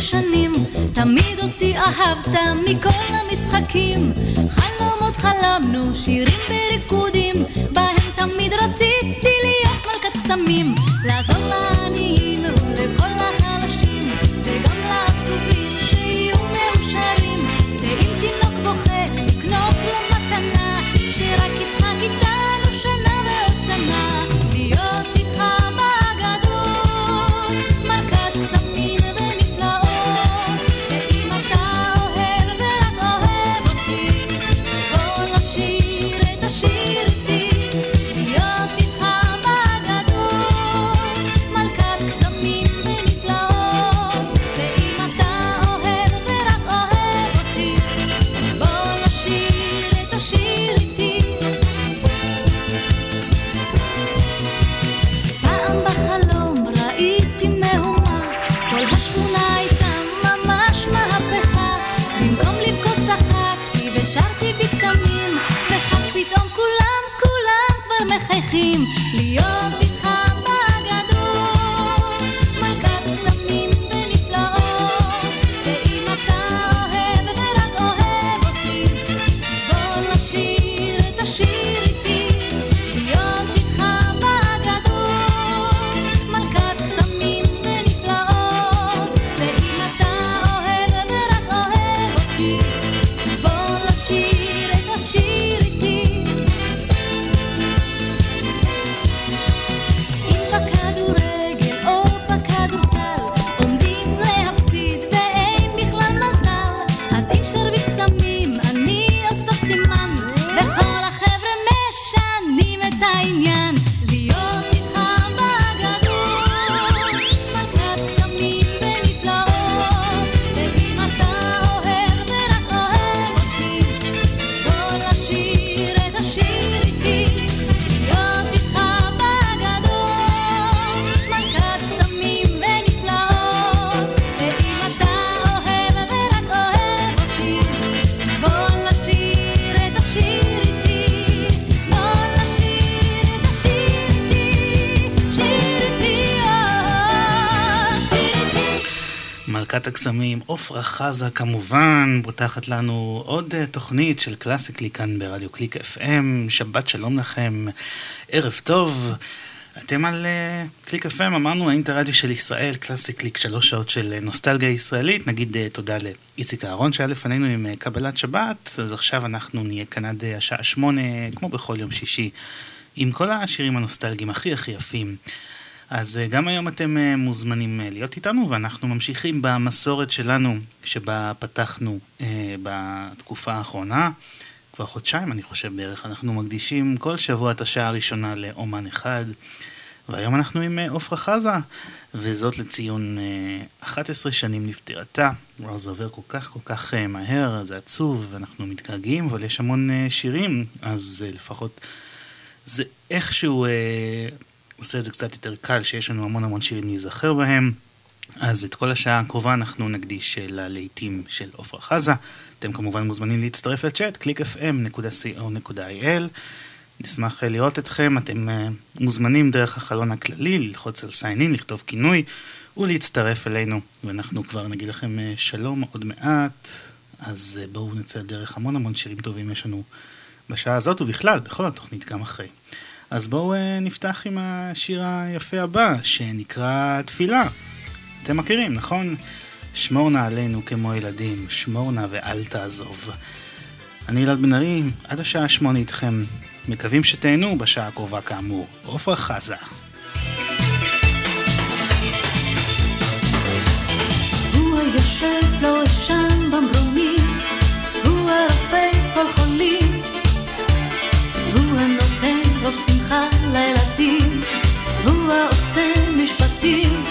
לפני שנים, תמיד אותי אהבת מכל המשחקים. חלומות חלמנו, שירים בריקודים, בהם תמיד רציתי להיות מלכת קסמים. לעזור הקסמים, עפרה חזה כמובן, פותחת לנו עוד אה, תוכנית של קלאסיקליק כאן ברדיו קליק FM, שבת שלום לכם, ערב טוב. אתם על אה, קליק FM, אמרנו האינטרדיו של ישראל, קלאסי קליק, שלוש שעות של אה, נוסטלגיה ישראלית. נגיד אה, תודה לאיציק אהרון שהיה לפנינו עם אה, קבלת שבת, אז עכשיו אנחנו נהיה כאן עד השעה שמונה, כמו בכל יום שישי, עם כל השירים הנוסטלגיים הכי הכי יפים. אז אה, גם היום אתם אה, מוזמנים אה, להיות איתנו, ואנחנו ממשיכים במסורת שלנו, שבה פתחנו אה, בתקופה האחרונה. כבר חודשיים, אני חושב בערך, אנחנו מקדישים כל שבוע את השעה הראשונה לאומן אחד. והיום אנחנו עם עפרה חזה, וזאת לציון אה, 11 שנים לפטירתה. וואו, זה עובר כל כך כל כך מהר, זה עצוב, ואנחנו מתגעגעים, אבל יש המון שירים, אז לפחות זה איכשהו עושה את זה קצת יותר קל, שיש לנו המון המון שירים להיזכר בהם. אז את כל השעה הקרובה אנחנו נקדיש אה, ללהיטים של עפרה חזה. אתם כמובן מוזמנים להצטרף לצ'אט, clickfm.co.il. נשמח אה, לראות אתכם, אתם אה, מוזמנים דרך החלון הכללי, ללחוץ על sign in, לכתוב כינוי ולהצטרף אלינו. ואנחנו כבר נגיד לכם שלום עוד מעט, אז בואו נצא לדרך המון המון שירים טובים יש לנו בשעה הזאת, ובכלל, בכל התוכנית גם אחרי. אז בואו אה, נפתח עם השיר היפה הבא, שנקרא תפילה. אתם מכירים, נכון? שמור נא עלינו כמו ילדים, שמור נא ואל תעזוב. אני אלעד בן ארי, עד השעה שמונה איתכם. מקווים שתהנו בשעה הקרובה כאמור. עפרה חזה. יושב לו שם במרומים, הוא הרפא כל חולים רוב שמחה לילדים, הוא העושה משפטים,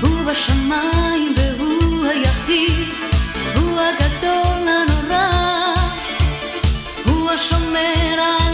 הוא בשמיים והוא היחיד, הוא הגדול הנורא, הוא השומר ה...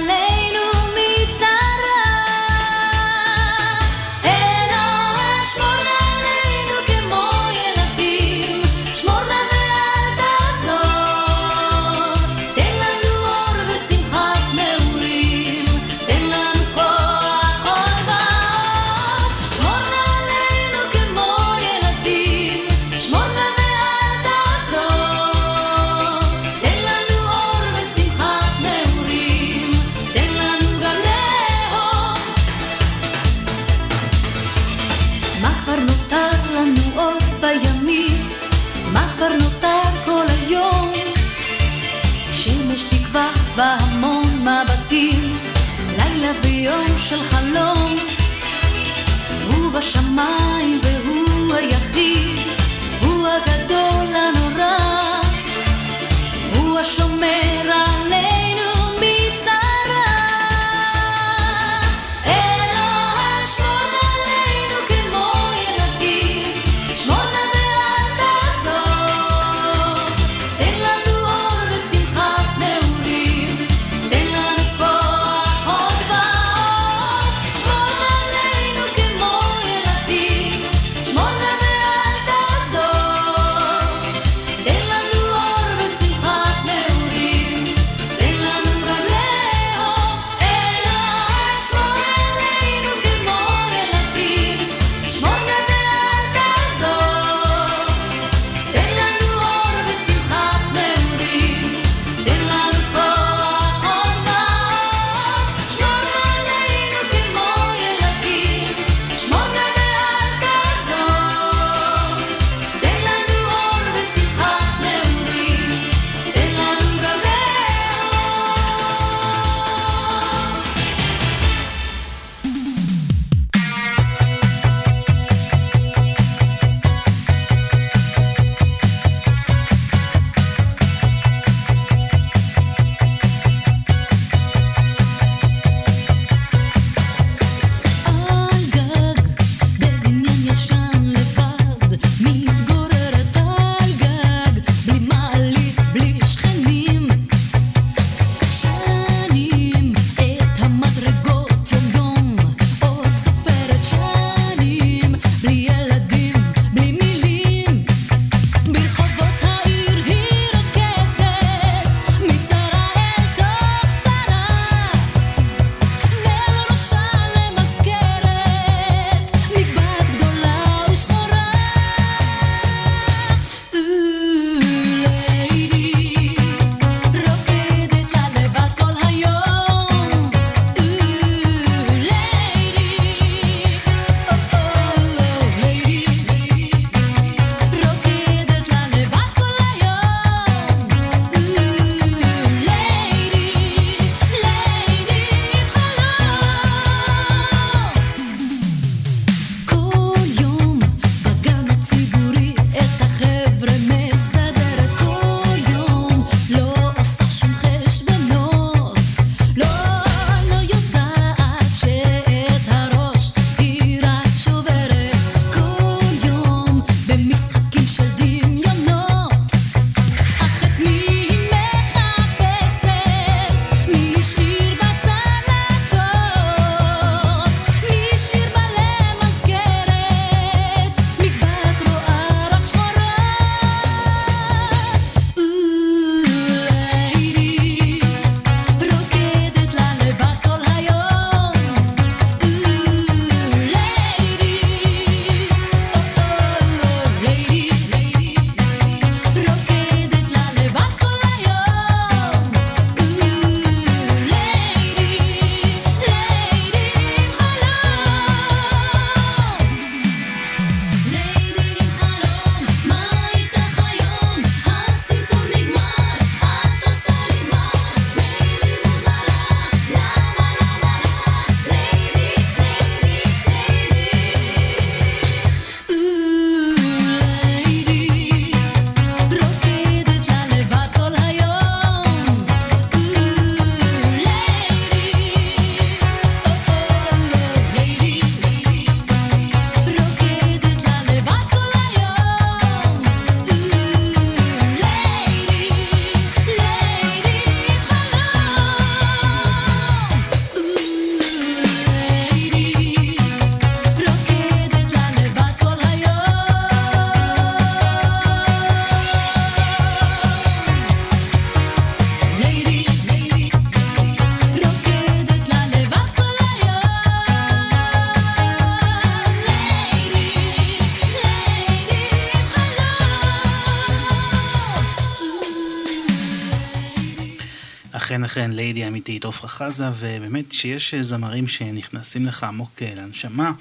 אמיתית עפרה חזה, ובאמת שיש זמרים שנכנסים לך עמוק לנשמה,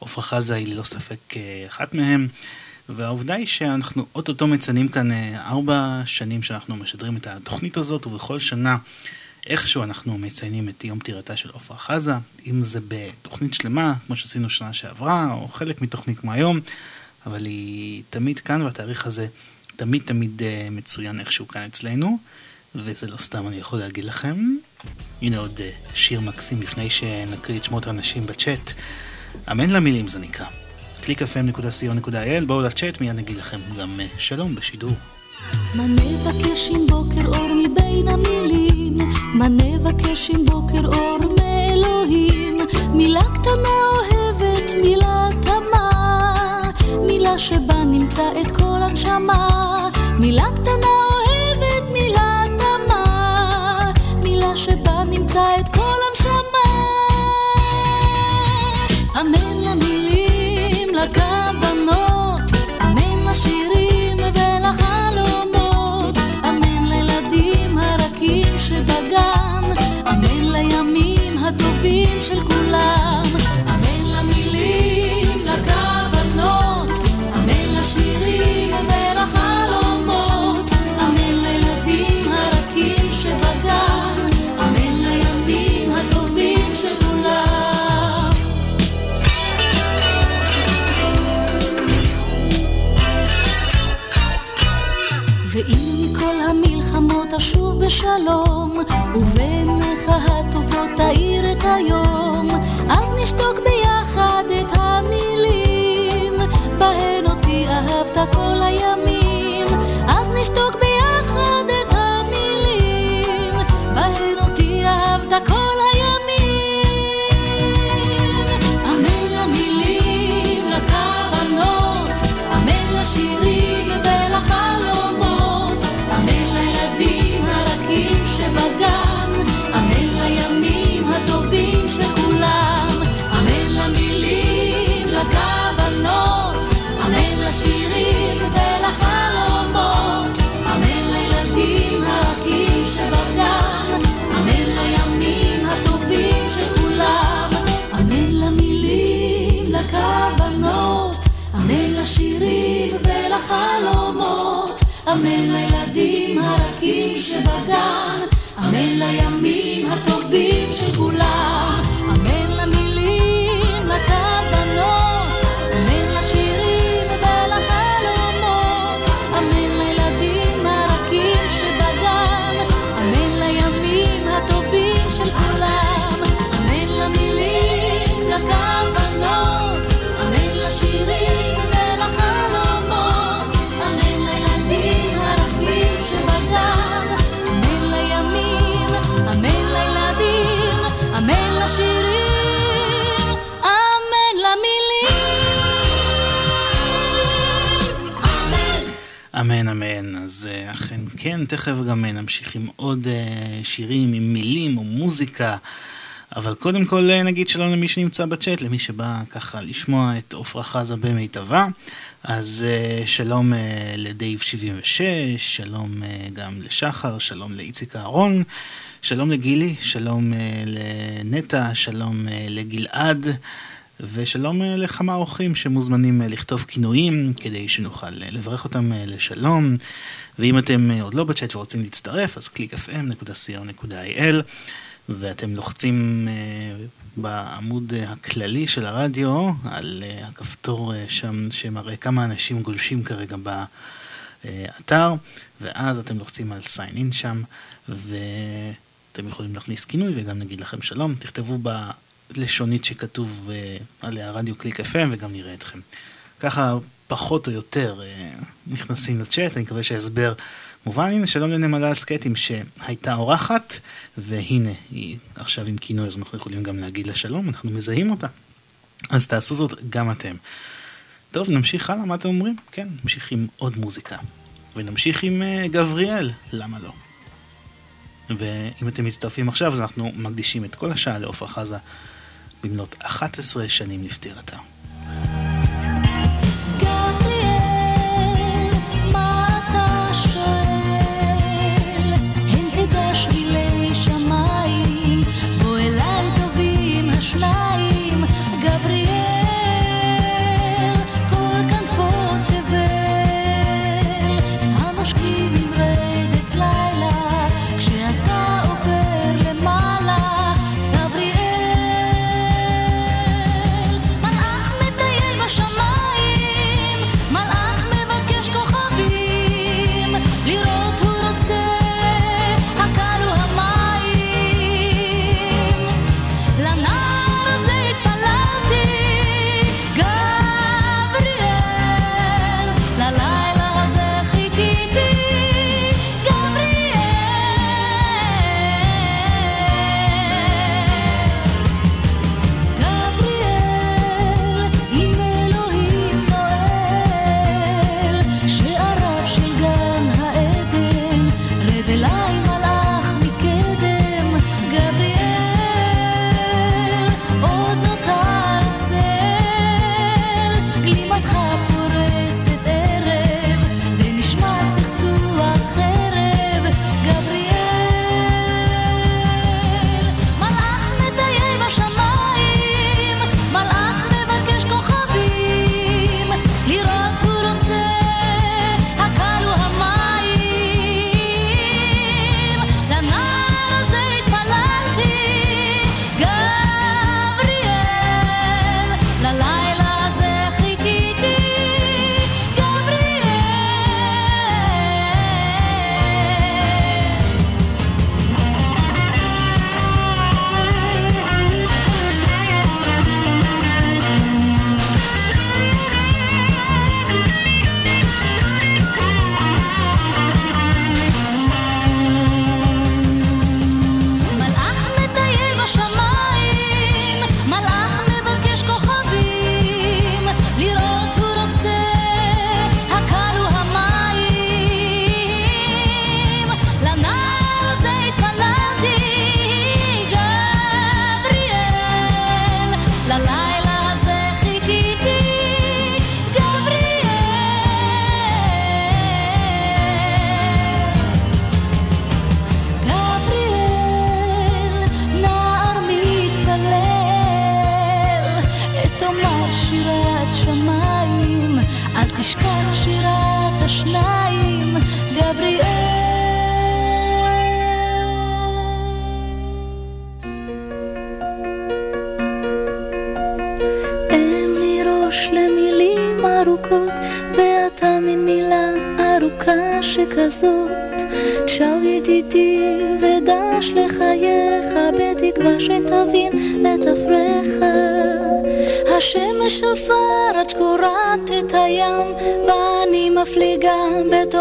עפרה חזה היא ללא ספק אחת מהם. והעובדה היא שאנחנו אוטוטו מציינים כאן ארבע שנים שאנחנו משדרים את התוכנית הזאת, ובכל שנה איכשהו אנחנו מציינים את יום פטירתה של עפרה חזה, אם זה בתוכנית שלמה, כמו שעשינו שנה שעברה, או חלק מתוכנית כמו היום, אבל היא תמיד כאן, והתאריך הזה תמיד תמיד מצוין איכשהו כאן אצלנו, וזה לא סתם אני יכול להגיד לכם. הנה עוד uh, שיר מקסים לפני שנקריא את שמות האנשים בצ'אט. אמן למילים זה נקרא. www.clickfm.co.il בואו לצ'אט, מיד נגיד לכם גם uh, שלום בשידור. מה נבקש עם בוקר אור מבין המילים? מה נבקש עם בוקר אור מאלוהים? מילה קטנה אוהבת, מילה תמה, מילה שבה נמצא את כל הנשמה. מילה קטנה שבה נמצא את כל הנשמה. אמן למילים, לכוונות, אמן לשירים ולחלומות, אמן לילדים הרכים שבגן, אמן לימים הטובים של כולם, אשוב בשלום, ובעיניך הטובות תאיר את היום, אז נשתוק ביחד את המילים, בהן אותי אהבת כל הימים, אז נשתוק ביחד ולחלומות, אמן לילדים הרכים שבגן, אמן לימים הטובים של כולם, אמן. אמן אז אה, אכן כן, תכף גם אה, נמשיך עם עוד אה, שירים עם מילים או מוזיקה, אבל קודם כל נגיד שלום למי שנמצא בצ'אט, למי שבא ככה לשמוע את עפרה חזה במיטבה, אז שלום לדייב 76, שלום גם לשחר, שלום לאיציק אהרון, שלום לגילי, שלום לנטע, שלום לגלעד. ושלום אה, לכמה אורחים שמוזמנים אה, לכתוב כינויים כדי שנוכל אה, לברך אותם לשלום. ואם אתם עוד לא בצ'אט ורוצים להצטרף, אז www.clickfm.co.il ואתם לוחצים בעמוד הכללי של הרדיו על הכפתור שם שמראה כמה אנשים גולשים כרגע באתר, ואז אתם לוחצים על sign in שם, ואתם יכולים להכניס כינוי וגם נגיד לכם שלום. תכתבו בלשונית שכתוב אה, עליה רדיו קליק FM וגם נראה אתכם. ככה פחות או יותר אה, נכנסים לצ'אט, אני מקווה שההסבר מובן. הנה שלום לנמלה הסקטים שהייתה אורחת, והנה היא עכשיו עם כינוי, אז אנחנו יכולים גם להגיד לה שלום, אנחנו מזהים אותה. אז תעשו זאת גם אתם. טוב, נמשיך הלאה, מה אתם אומרים? כן, נמשיך עם עוד מוזיקה. ונמשיך עם uh, גבריאל, למה לא? ואם אתם מצטרפים עכשיו, אז אנחנו מקדישים את כל השעה לעופרה חזה במלאת 11 שנים לפטירתה.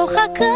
לא חכה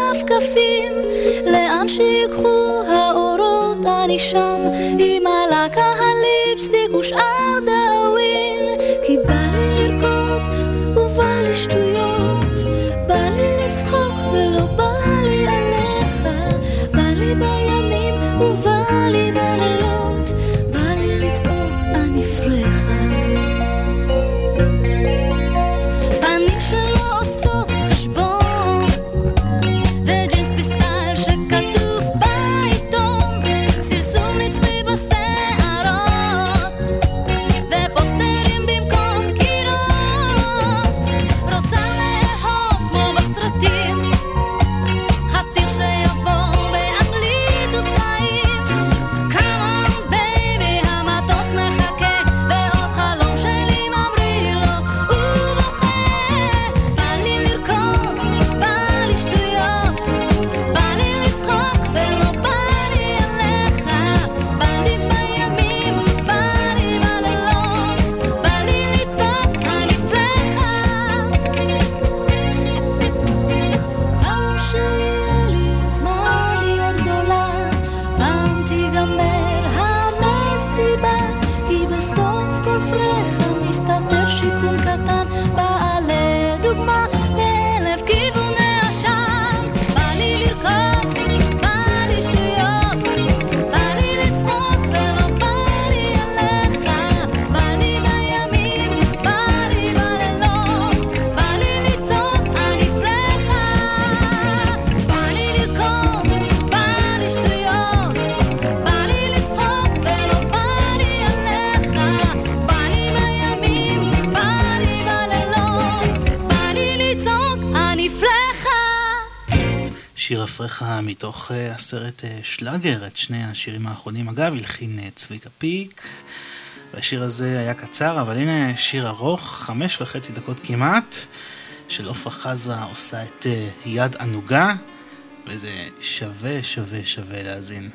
מתוך אה, הסרט אה, שלאגר, את שני השירים האחרונים. אגב, הלחין אה, צביקה פיק, והשיר הזה היה קצר, אבל הנה שיר ארוך, חמש וחצי דקות כמעט, של עופרה חזה עושה את יד ענוגה, וזה שווה, שווה, שווה להאזין.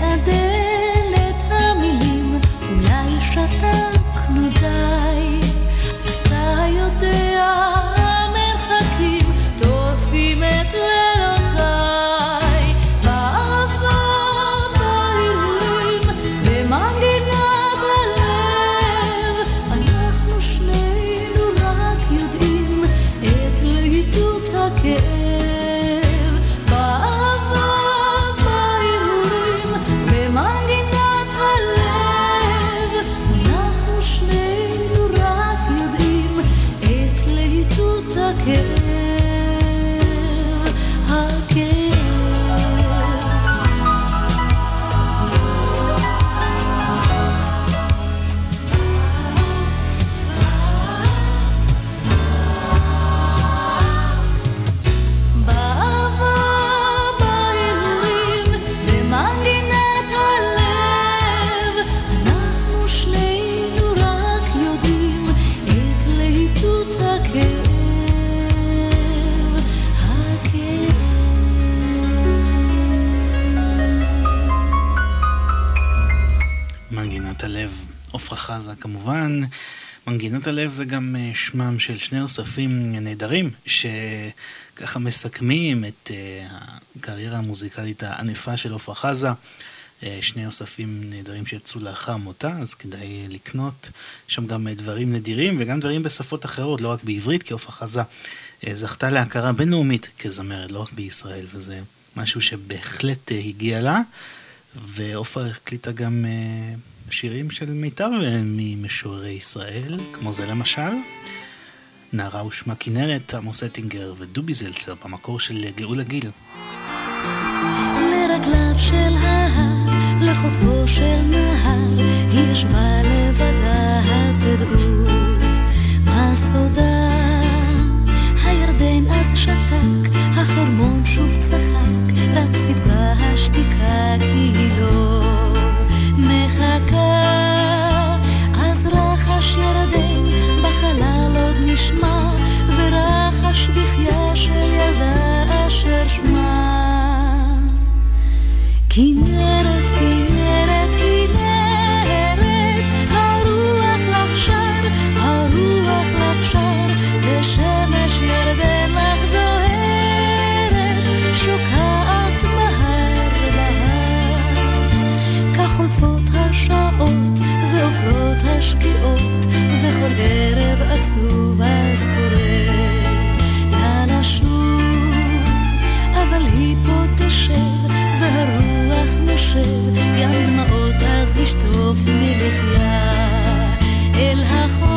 מעדן את המילים, אולי שתקנו די. זה גם אה, שמם של שני אוספים נהדרים, שככה מסכמים את אה, הקריירה המוזיקלית הענפה של עפרה חזה. אה, שני אוספים נהדרים שיצאו לאחר מותה, אז כדאי לקנות. שם גם דברים נדירים וגם דברים בשפות אחרות, לא רק בעברית, כי עפרה חזה זכתה להכרה בינלאומית כזמרת, לא רק בישראל, וזה משהו שבהחלט הגיע לה. ועופרה הקליטה גם שירים של מיטב ממשוררי ישראל, כמו זה למשל. נערה ושמה כנרת, עמוס אטינגר ודובי זלצר במקור של גאולה גיל. לרגליו החרמון שוב צחק, רק סיפרה השתיקה כי היא לא מחכה, אז רחש ירדן בחלל עוד נשמע, ורחש בחייה של ילדה אשר שמה. כנרת, השקיעות וכל ערב עצוב אז קורא לה לשוב אבל היא פה תשב והרוח נושב ים דמעות אז ישטוף מלחייה אל החוף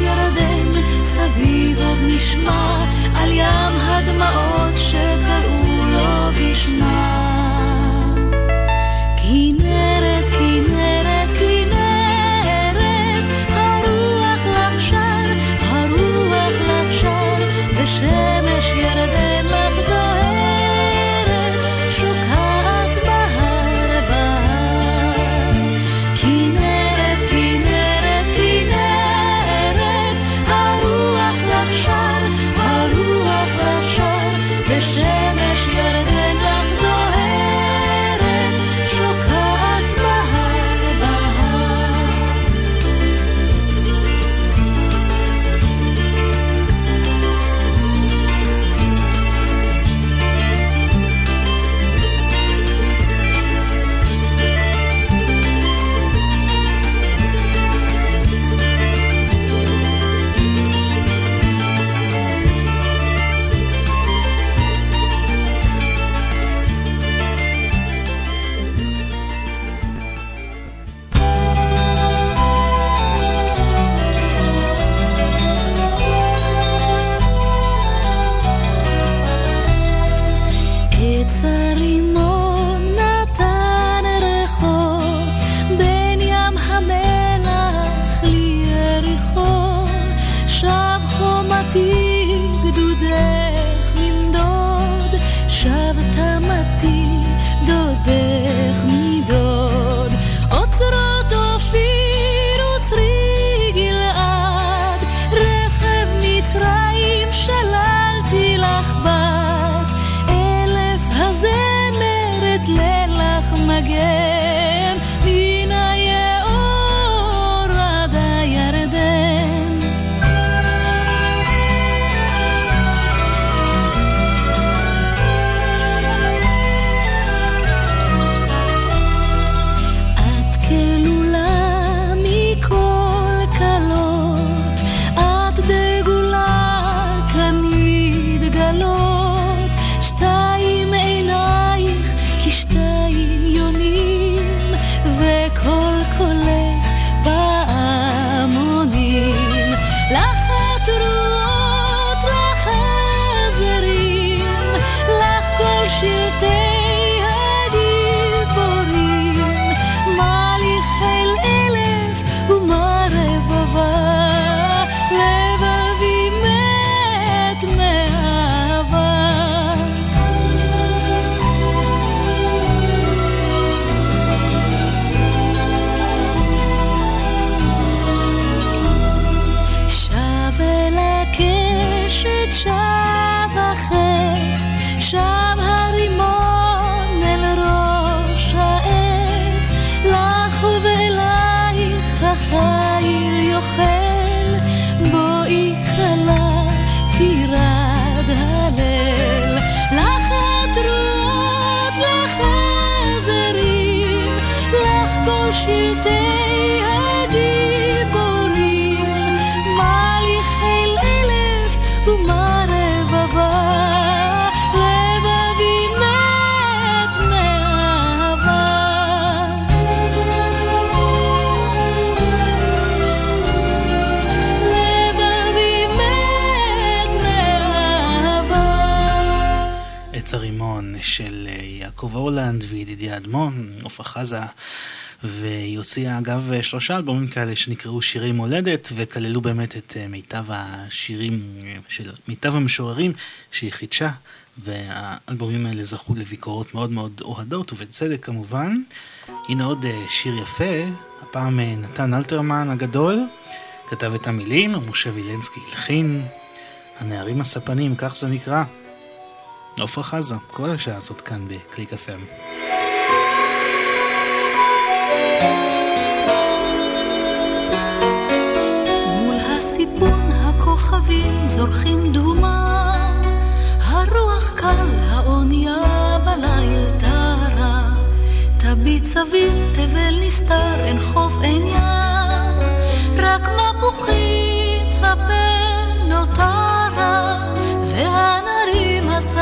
ירדן, סביב עוד נשמע על ים הדמעות שקראו יעקב אורלנד וידידיה אדמון, עפרה חזה, והיא הוציאה אגב שלושה אלבומים כאלה שנקראו שירי מולדת, וכללו באמת את אה, מיטב השירים אה, של מיטב המשוררים שהיא חידשה, והאלבומים האלה זכו לביקורות מאוד מאוד אוהדות, ובצדק כמובן. הנה עוד אה, שיר יפה, הפעם נתן אלתרמן הגדול, כתב את המילים, ומשה וילנסקי הלחין, הנערים הספנים, כך זה נקרא. עפרה חזה, כל השעה הזאת כאן בקליק FM. הכוכבים זורחים דומם, הרוח קל, האונייה בליל טרה. תביט סביב, תבל נסתר, אין חוף, אין ים, רק מפוחית הפה נותרה, והנערים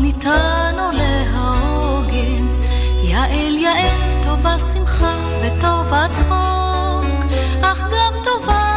ניתן עולה העוגן. יעל יעל, טובה שמחה וטובה צחוק, אך גם טובה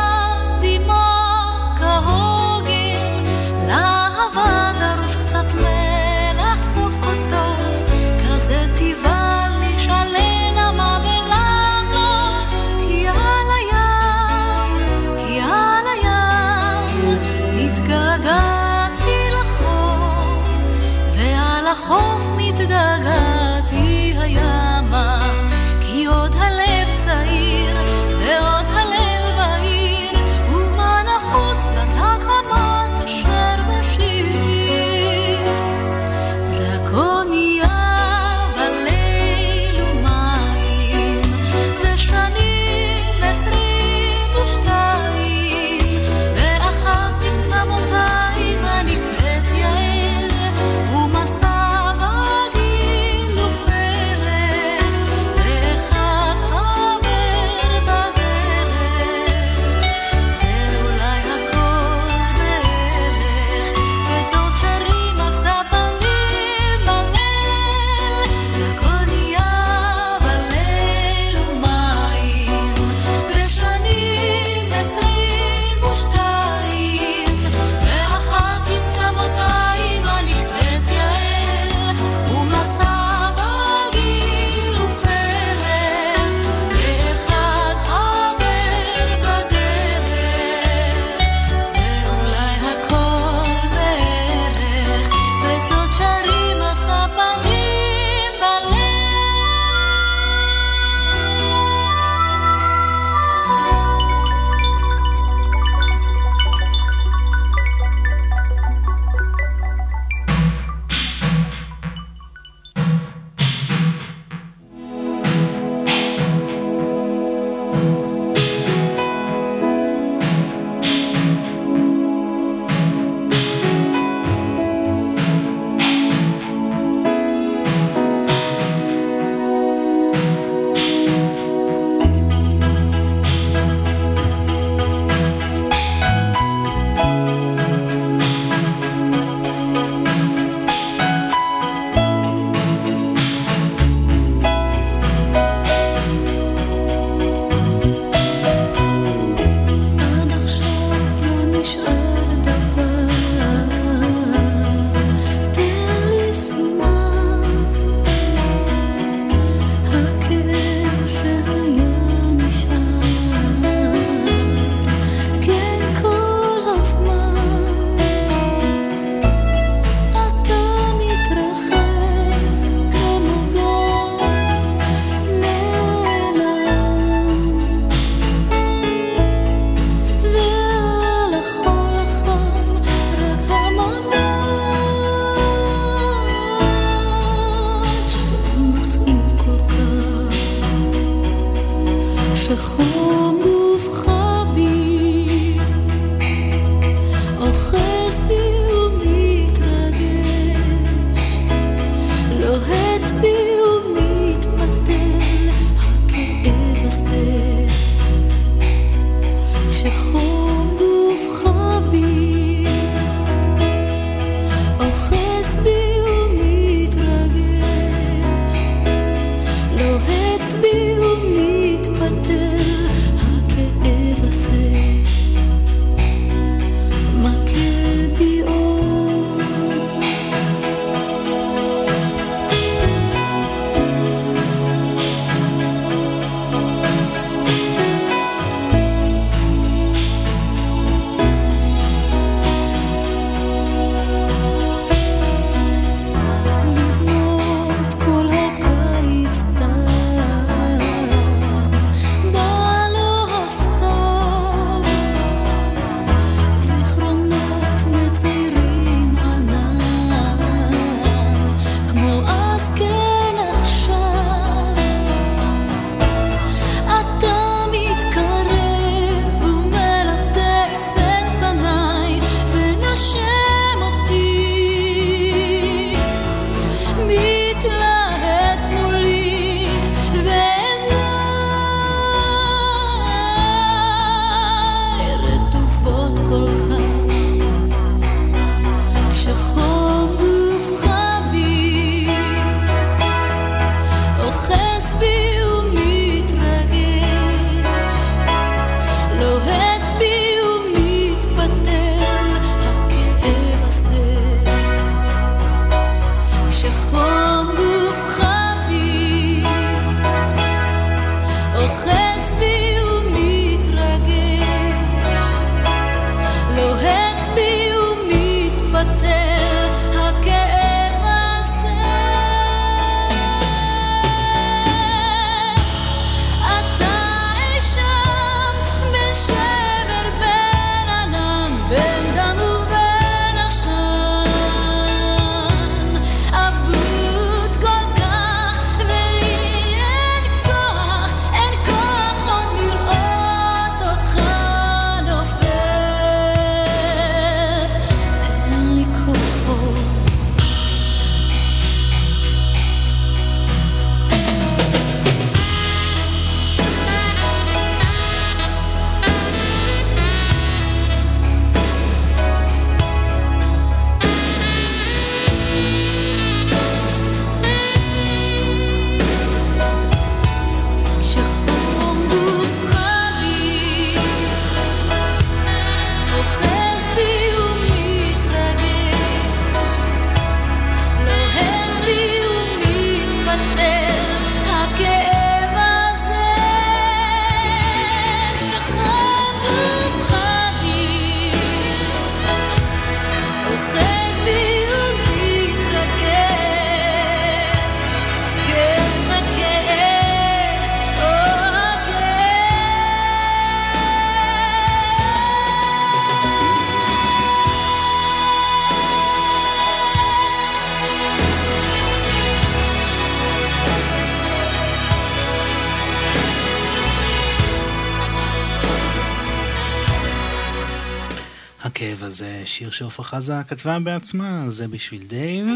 שיר שעופרה חזה כתבה בעצמה, זה בשביל דייב,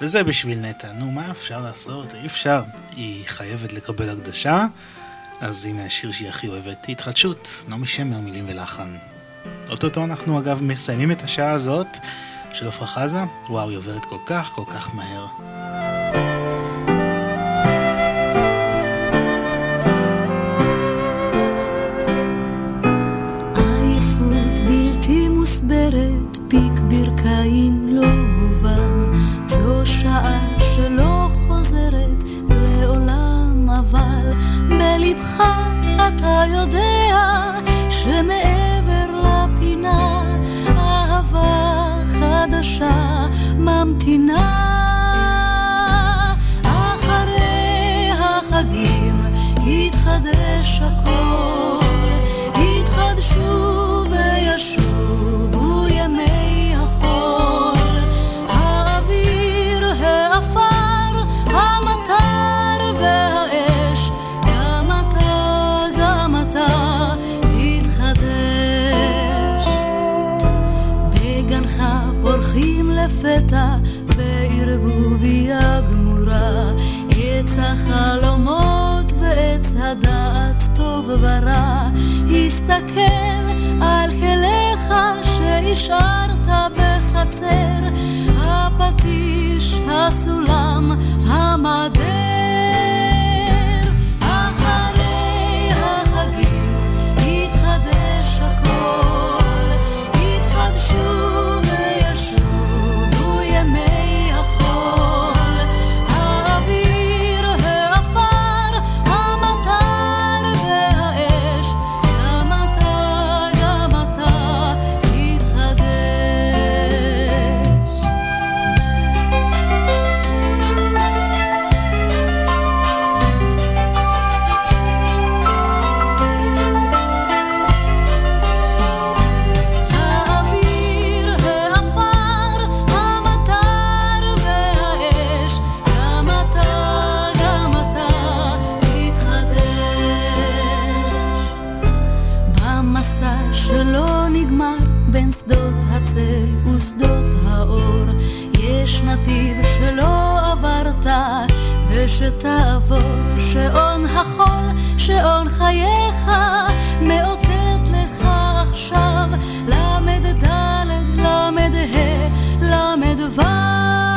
וזה בשביל נטע. נו, מה אפשר לעשות? אי אפשר. היא חייבת לקבל הקדשה, אז הנה השיר שהיא הכי אוהבת, התחדשות, נעמי שמר, מילים ולחן. אוטוטו אנחנו אגב מסיימים את השעה הזאת של עפרה חזה, וואו, היא עוברת כל כך כל כך מהר. מוסברת, פיק ברכיים לא מובן, זו שעה שלא חוזרת לעולם, אבל בלבך אתה יודע שמעבר לפינה אהבה חדשה ממתינה. אחרי החגים יתחדש הכל, יתחדשו וישובו ימי תתחדש. פורחים בערבוביה גמורה, עץ החלומות ועץ הדעת טוב ורע, הסתכל כליך שהשארת בחצר, הפטיש, הסולם, המדר. ושתעבור, שעון החול, שעון חייך, מאותת לך עכשיו, למד ד', למד ה',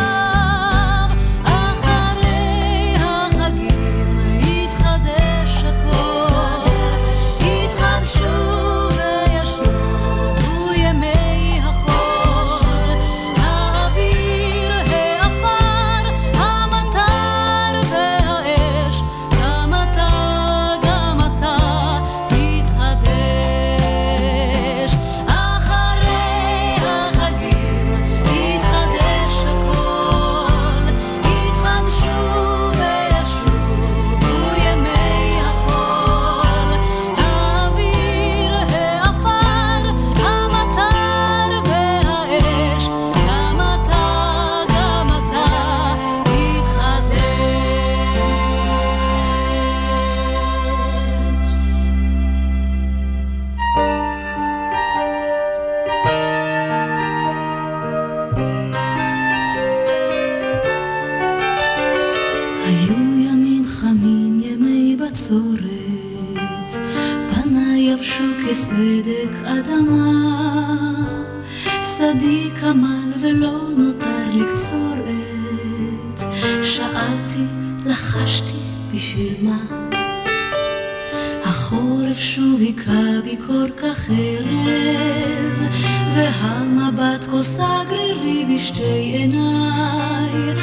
כך ערב, והמבט כוסה גרירי בשתי עיניי,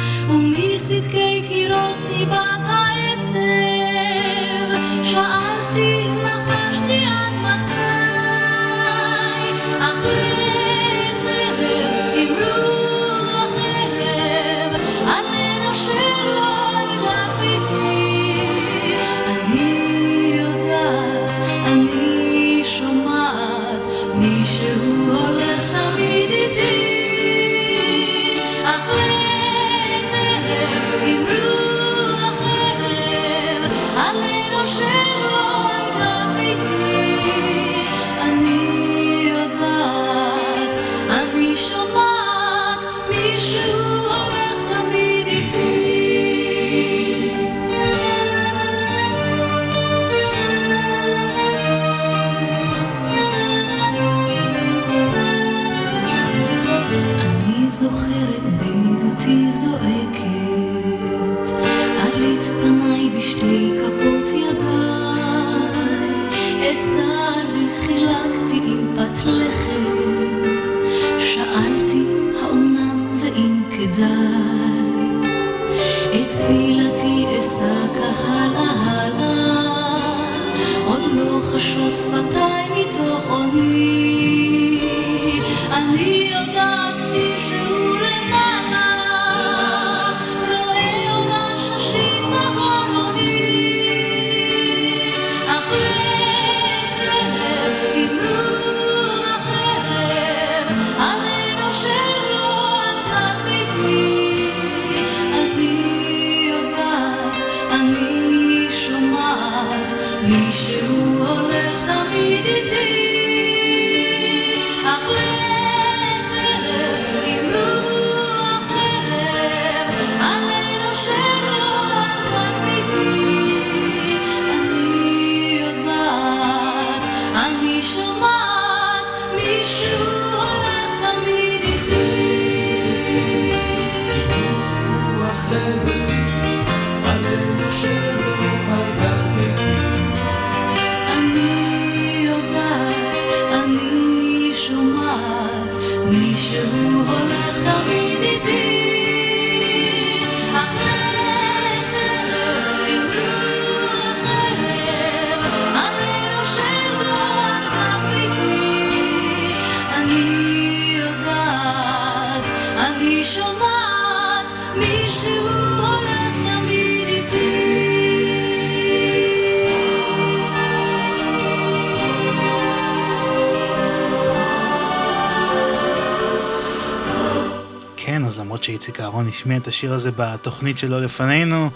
השמיע את השיר הזה בתוכנית שלו לפנינו.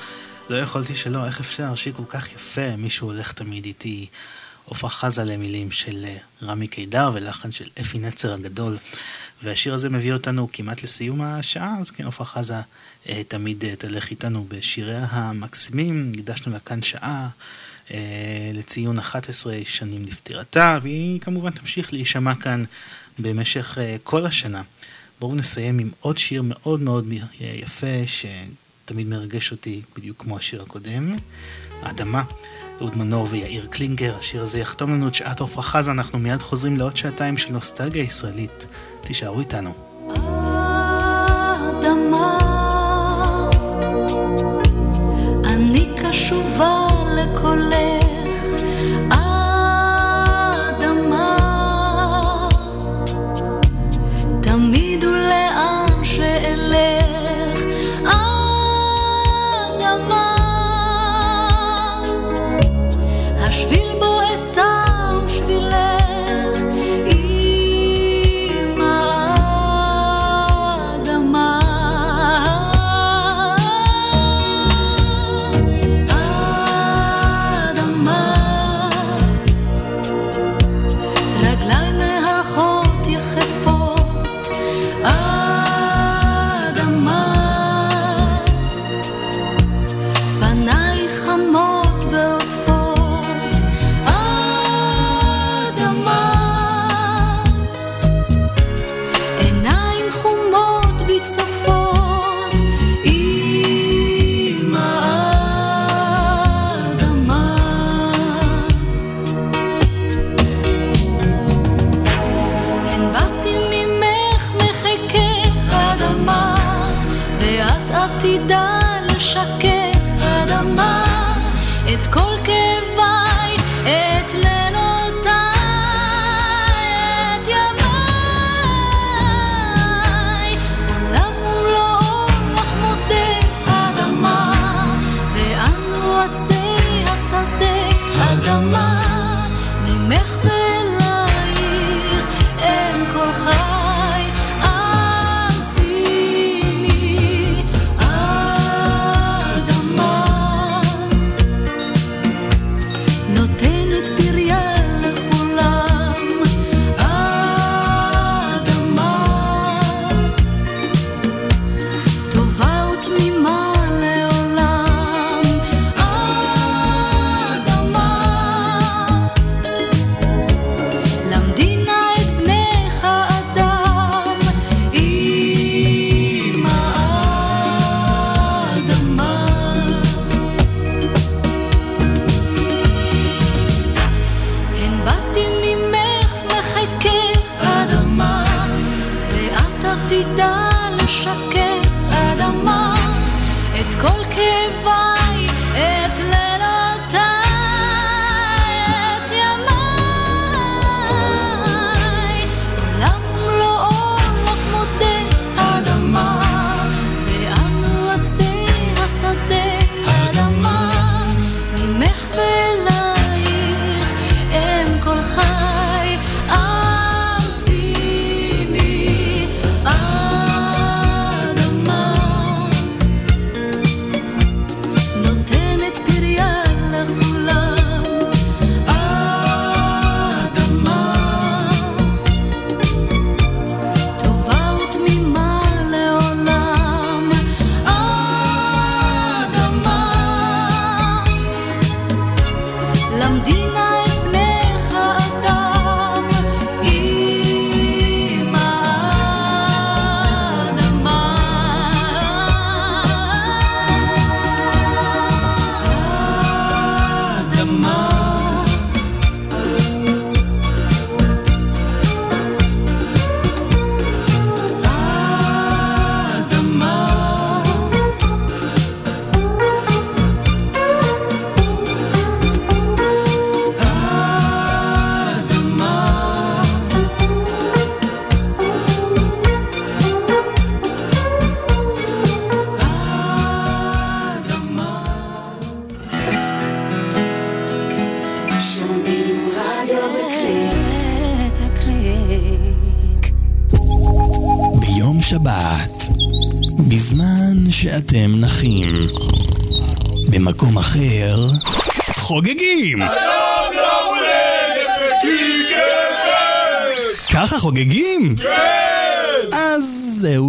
לא יכולתי שלא, איך אפשר? שיר כל כך יפה, מישהו הולך תמיד איתי. עופרה חזה למילים של אה, רמי קידר ולחן של אפי נצר הגדול. והשיר הזה מביא אותנו כמעט לסיום השעה, אז כן, עופרה חזה אה, תמיד אה, תלך איתנו בשיריה המקסימים. הקדשנו לה כאן שעה לציון 11 שנים לפטירתה, והיא כמובן תמשיך להישמע כאן במשך כל השנה. בואו נסיים עם עוד שיר מאוד מאוד יפה, שתמיד מרגש אותי, בדיוק כמו השיר הקודם, האדמה. אהוד מנור ויאיר קלינגר, השיר הזה יחתום לנו את שעת עפרה חזה, אנחנו מיד חוזרים לעוד שעתיים של נוסטלגיה ישראלית. תישארו איתנו. האדמה, אני קשובה לקולך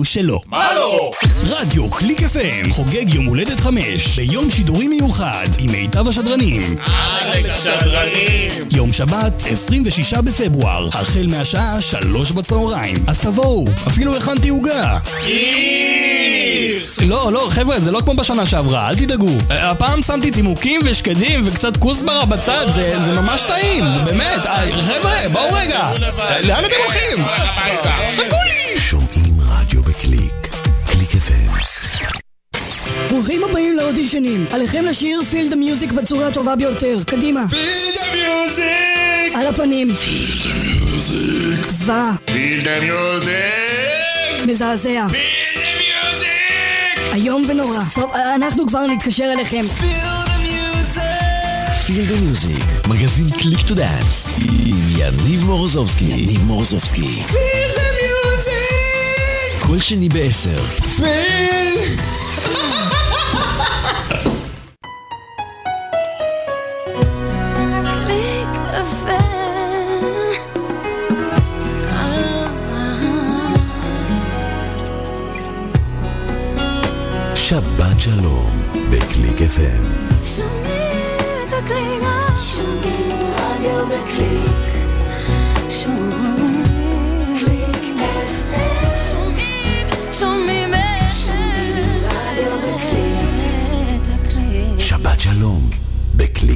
שלא. מה לא? רדיו קליק FM חוגג יום הולדת חמש ביום שידורי מיוחד עם מיטב השדרנים. עד השדרנים! יום שבת, 26 בפברואר, החל מהשעה שלוש בצהריים. אז תבואו, אפילו הכנתי עוגה. איך! לא, לא, חבר'ה, זה לא כמו בשנה שעברה, אל תדאגו. אה, הפעם שמתי צימוקים ושקדים וקצת כוסברה בצד, זה, זה ממש טעים, באמת. אה, חבר'ה, בואו רגע. לאן אתם הולכים? חכו לי! לאודישנים. עליכם לשיר פילד המיוזיק בצורה הטובה ביותר. קדימה. פילד המיוזיק! על הפנים. פילד המיוזיק. זוועה. פילד המיוזיק! מזעזע. פילד המיוזיק! איום ונורא. טוב, אנחנו כבר נתקשר אליכם. Feel the music, מגזין Click to Dance, עם יניב מורוזובסקי. יניב מורוזובסקי. Feel the music! כל שני בעשר. Feel it!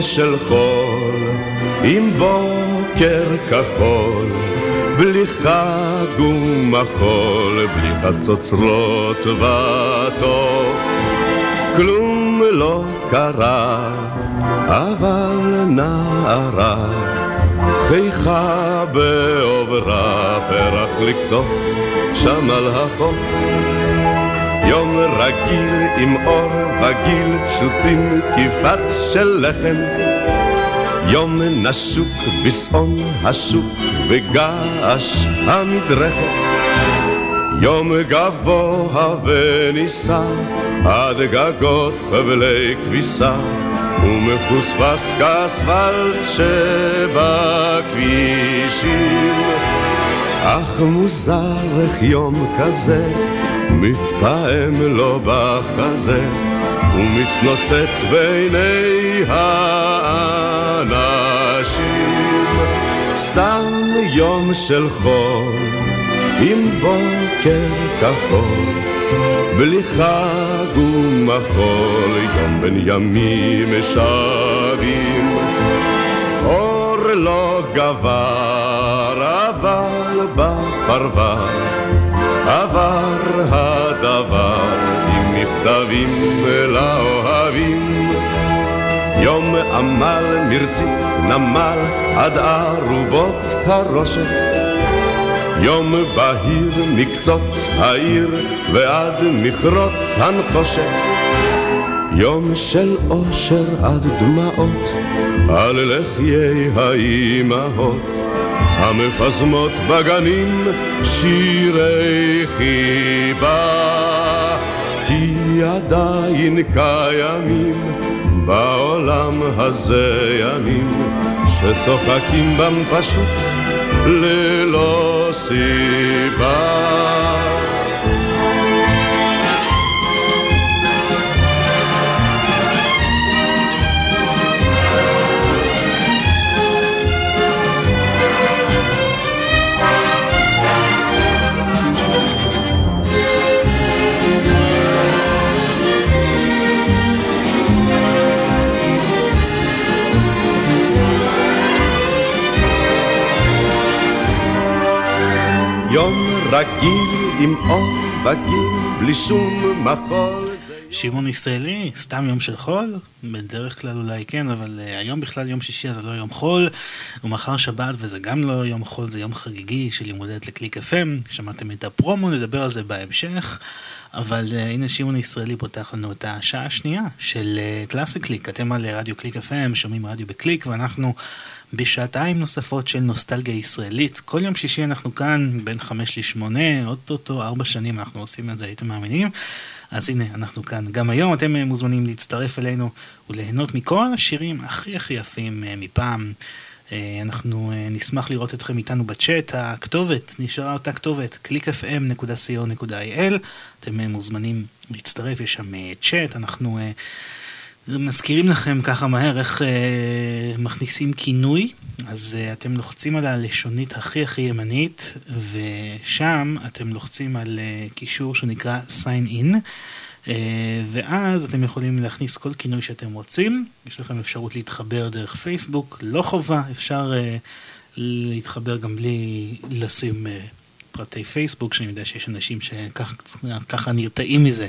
של חול, עם בוקר כחול, בלי חג ומחול, בלי חצוצרות וטוב. כלום לא קרה, אבל נערה, חייכה בעוברה, פרח לקטוף שם על החוף. יום רגיל עם אור וגיל פשוטים כפת של לחם. יום נסוק בשעון השוק וגעש המדרכת. יום גבוה ונישא עד גגות חבלי כביסה ומפוספס כאספלט שבכבישים. אך מוזר איך יום כזה מתפעם לו בחזה ומתנוצץ בעיני האנשים. סתם יום של חול עם בוקר כחול בלי חג ומחול יום בין ימים שבים אור לא גבר אבל בפרבר עבר הדבר עם מכתבים לאוהבים. יום עמל מרציף נמל עד ארובות חרושת. יום בהיר מקצות העיר ועד מכרות הנחושת. יום של אושר עד דמעות על לחיי האימהות המפזמות בגנים שירי חיבה כי עדיין קיימים בעולם הזה ימים שצוחקים בם פשוט ללא סיבה. רגיל עם אור וגיל, בלי שום מחול. שמעון ישראלי, סתם יום של חול? בדרך כלל אולי כן, אבל אה, היום בכלל יום שישי אז זה לא יום חול, ומחר שבת וזה גם לא יום חול, זה יום חגיגי של לימודי לקליק FM, שמעתם את הפרומו, נדבר על זה בהמשך, אבל אה, הנה שמעון ישראלי פותח לנו את השעה השנייה של אה, קלאסי קליק, אתם על רדיו קליק FM, שומעים רדיו בקליק, ואנחנו בשעתיים נוספות של נוסטלגיה ישראלית. כל יום שישי אנחנו כאן בין חמש לשמונה, אוטוטו ארבע שנים אנחנו עושים את זה, הייתם מאמינים? אז הנה, אנחנו כאן. גם היום אתם אה, מוזמנים להצטרף אלינו וליהנות מכל השירים הכי הכי יפים אה, מפעם. אה, אנחנו נשמח לראות אתכם איתנו בצ'אט, הכתובת, נשארה אותה כתובת, clickfm.co.il, אתם מוזמנים להצטרף, יש שם צ'אט, אנחנו מזכירים לכם ככה מהר איך אה, מכניסים כינוי, אז אה, אתם לוחצים על הלשונית הכי הכי ימנית, ושם אתם לוחצים על אה, קישור שנקרא sign in, אה, ואז אתם יכולים להכניס כל כינוי שאתם רוצים, יש לכם אפשרות להתחבר דרך פייסבוק, לא חובה, אפשר אה, להתחבר גם בלי לשים אה, פרטי פייסבוק, שאני יודע שיש אנשים שככה נרתעים מזה,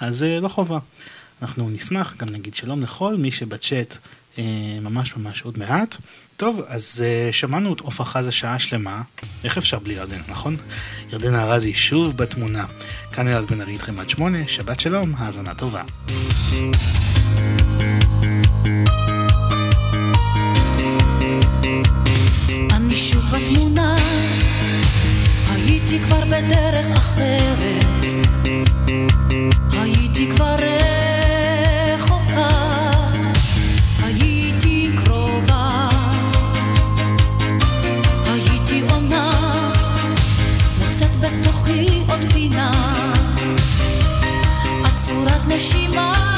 אז אה, לא חובה. אנחנו נשמח, גם נגיד שלום לכל מי שבצ'אט אה, ממש ממש עוד מעט. טוב, אז אה, שמענו את עוף חזה שעה שלמה, איך אפשר בלי ירדנה, נכון? ירדנה ארזי שוב בתמונה. כאן אלעד בן ארי איתכם עד שמונה, שבת שלום, האזנה טובה. אני בתמונה, הייתי כבר בדרך אחרת, הייתי כבר... נשימה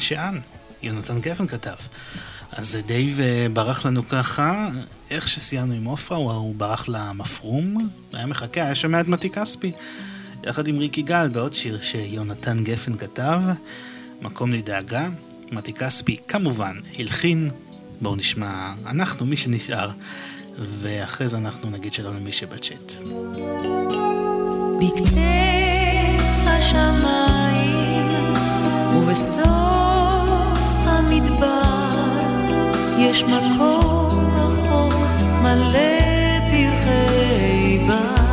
שאן, שאן, יונתן גפן כתב. אז דייב אה, ברח לנו ככה, איך שסיימנו עם עופרה, הוא ברח למפרום, היה מחכה, היה שומע את מתי כספי, יחד עם ריקי גל, בעוד שיר שיונתן גפן כתב, מקום לדאגה, מתי כספי כמובן הלחין, בואו נשמע אנחנו, מי שנשאר, ואחרי זה אנחנו נגיד שלום למי שבצ'אט. בקצה השמיים ובסוף במדבר יש מקום רחוק מלא פרחי בר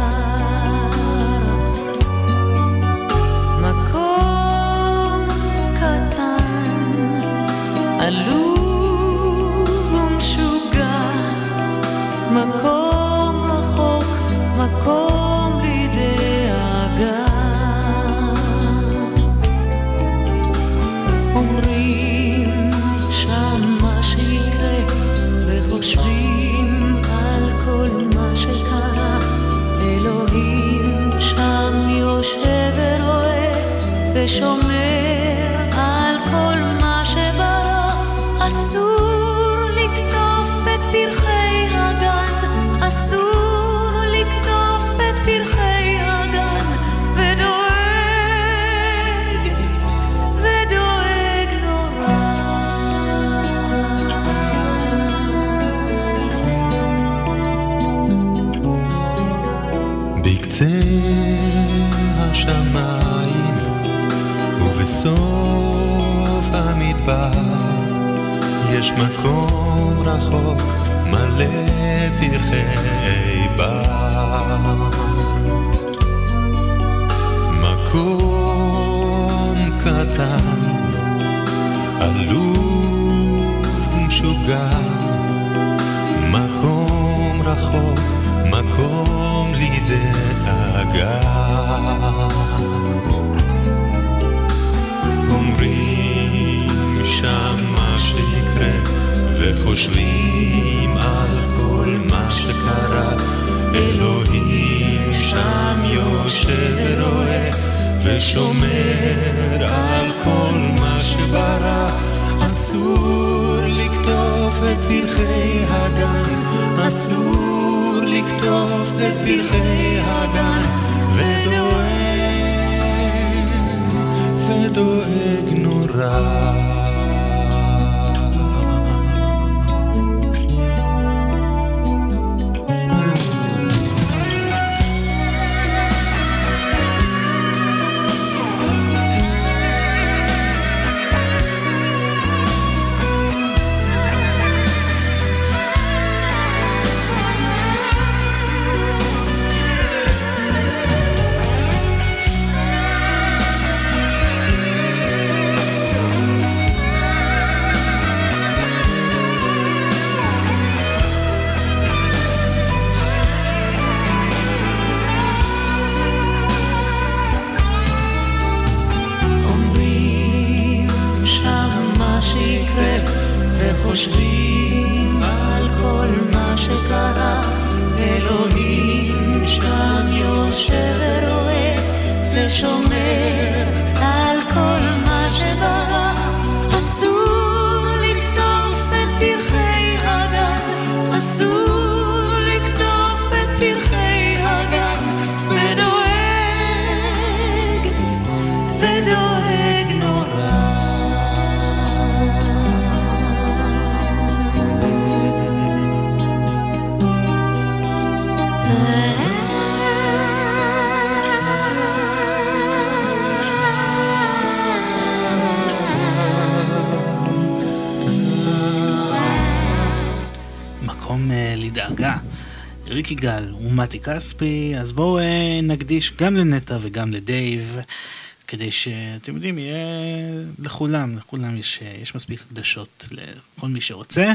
ומתי כספי, אז בואו אה, נקדיש גם לנטע וגם לדייב, כדי שאתם יודעים, יהיה לכולם, לכולם יש, אה, יש מספיק הקדשות לכל מי שרוצה.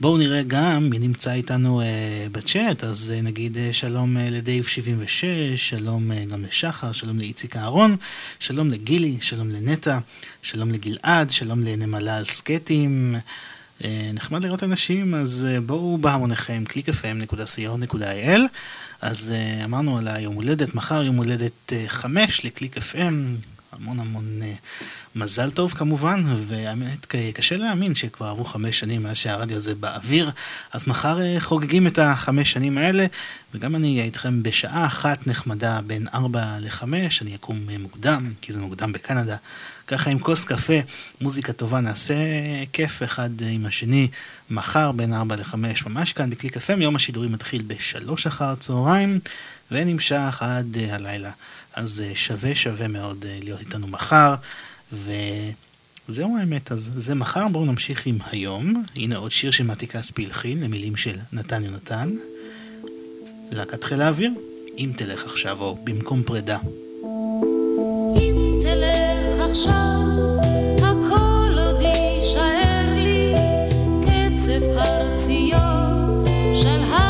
בואו נראה גם מי נמצא איתנו אה, בצ'אט, אז אה, נגיד אה, שלום אה, לדייב 76, שלום אה, גם לשחר, שלום לאיציק אהרון, שלום לגילי, שלום לנטע, שלום לגלעד, שלום לנמלה על סקטים. אה, נחמד לראות אנשים, אז אה, בואו בהמוניכם, www.clickfm.co.il אז אה, אמרנו על היום הולדת, מחר יום הולדת אה, חמש לקליק FM, המון המון אה, מזל טוב כמובן, והאמת קשה להאמין שכבר עברו חמש שנים מאז שהרדיו הזה באוויר, אז מחר אה, חוגגים את החמש שנים האלה, וגם אני אהיה איתכם בשעה אחת נחמדה בין ארבע לחמש, אני אקום אה, מוקדם, כי זה מוקדם בקנדה. ככה עם כוס קפה, מוזיקה טובה, נעשה כיף אחד עם השני מחר בין 4 ל-5, ממש כאן בקליק FM, יום השידורים מתחיל בשלוש אחר הצהריים ונמשך עד uh, הלילה. אז uh, שווה שווה מאוד uh, להיות איתנו מחר, וזהו האמת, אז זה מחר, בואו נמשיך עם היום. הנה עוד שיר שמתי כספי הלחין, למילים של נתן יונתן. להקת חיל האוויר, אם תלך עכשיו, או במקום פרידה. תלך עכשיו,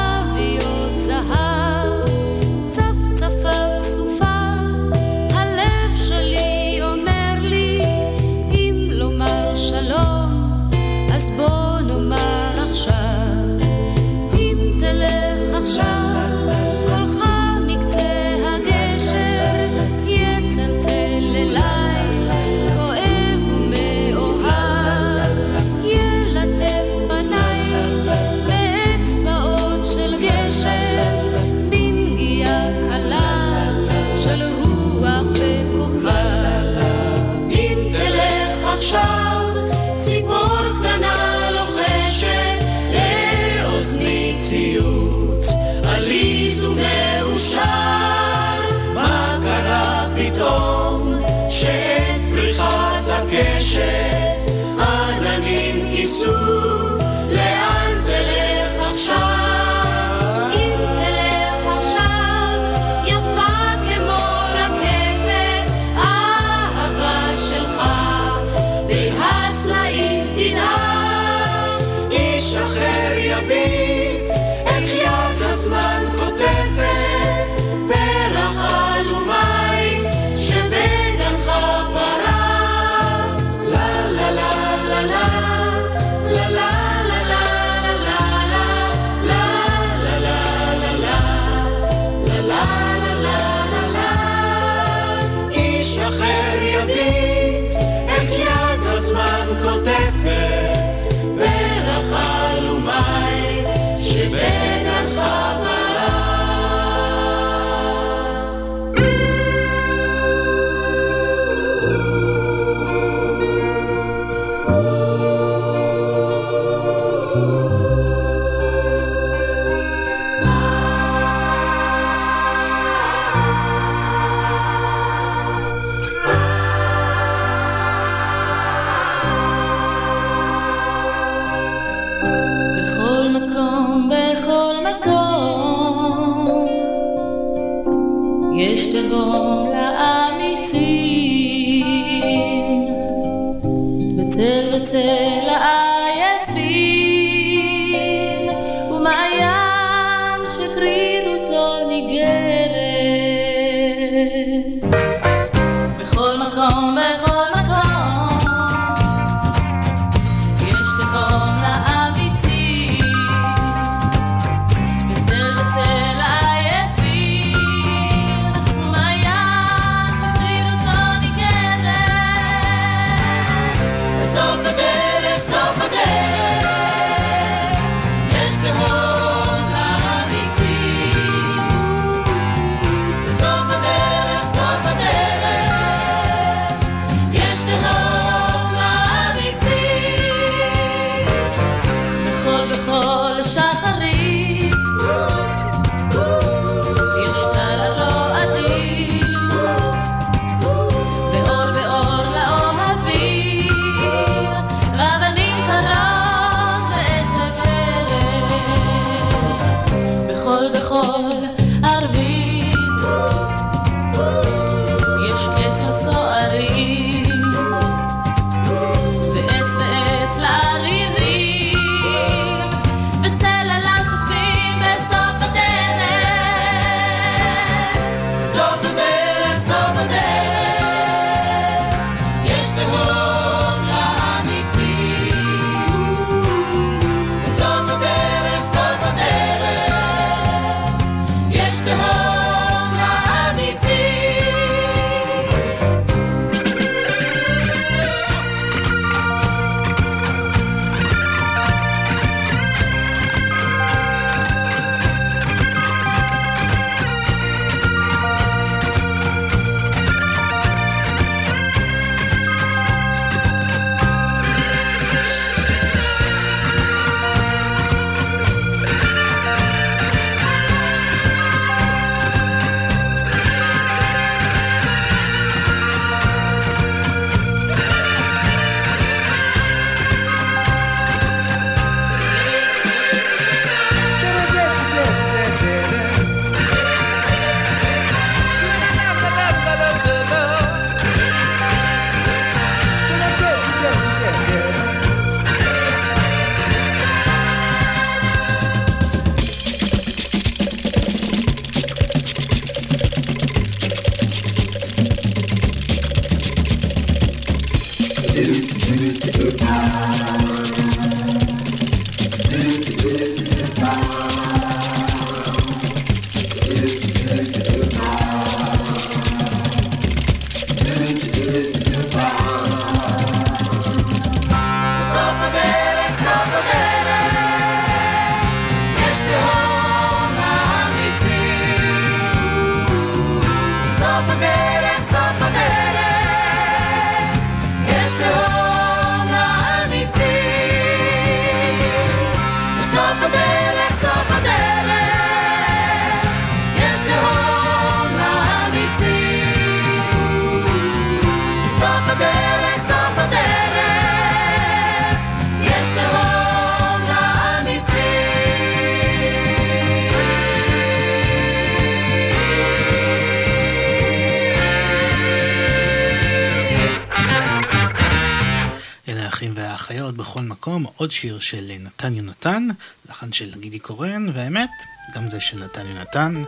עוד שיר של נתן יונתן, לחן של גידי קורן, והאמת, גם זה של נתן יונתן,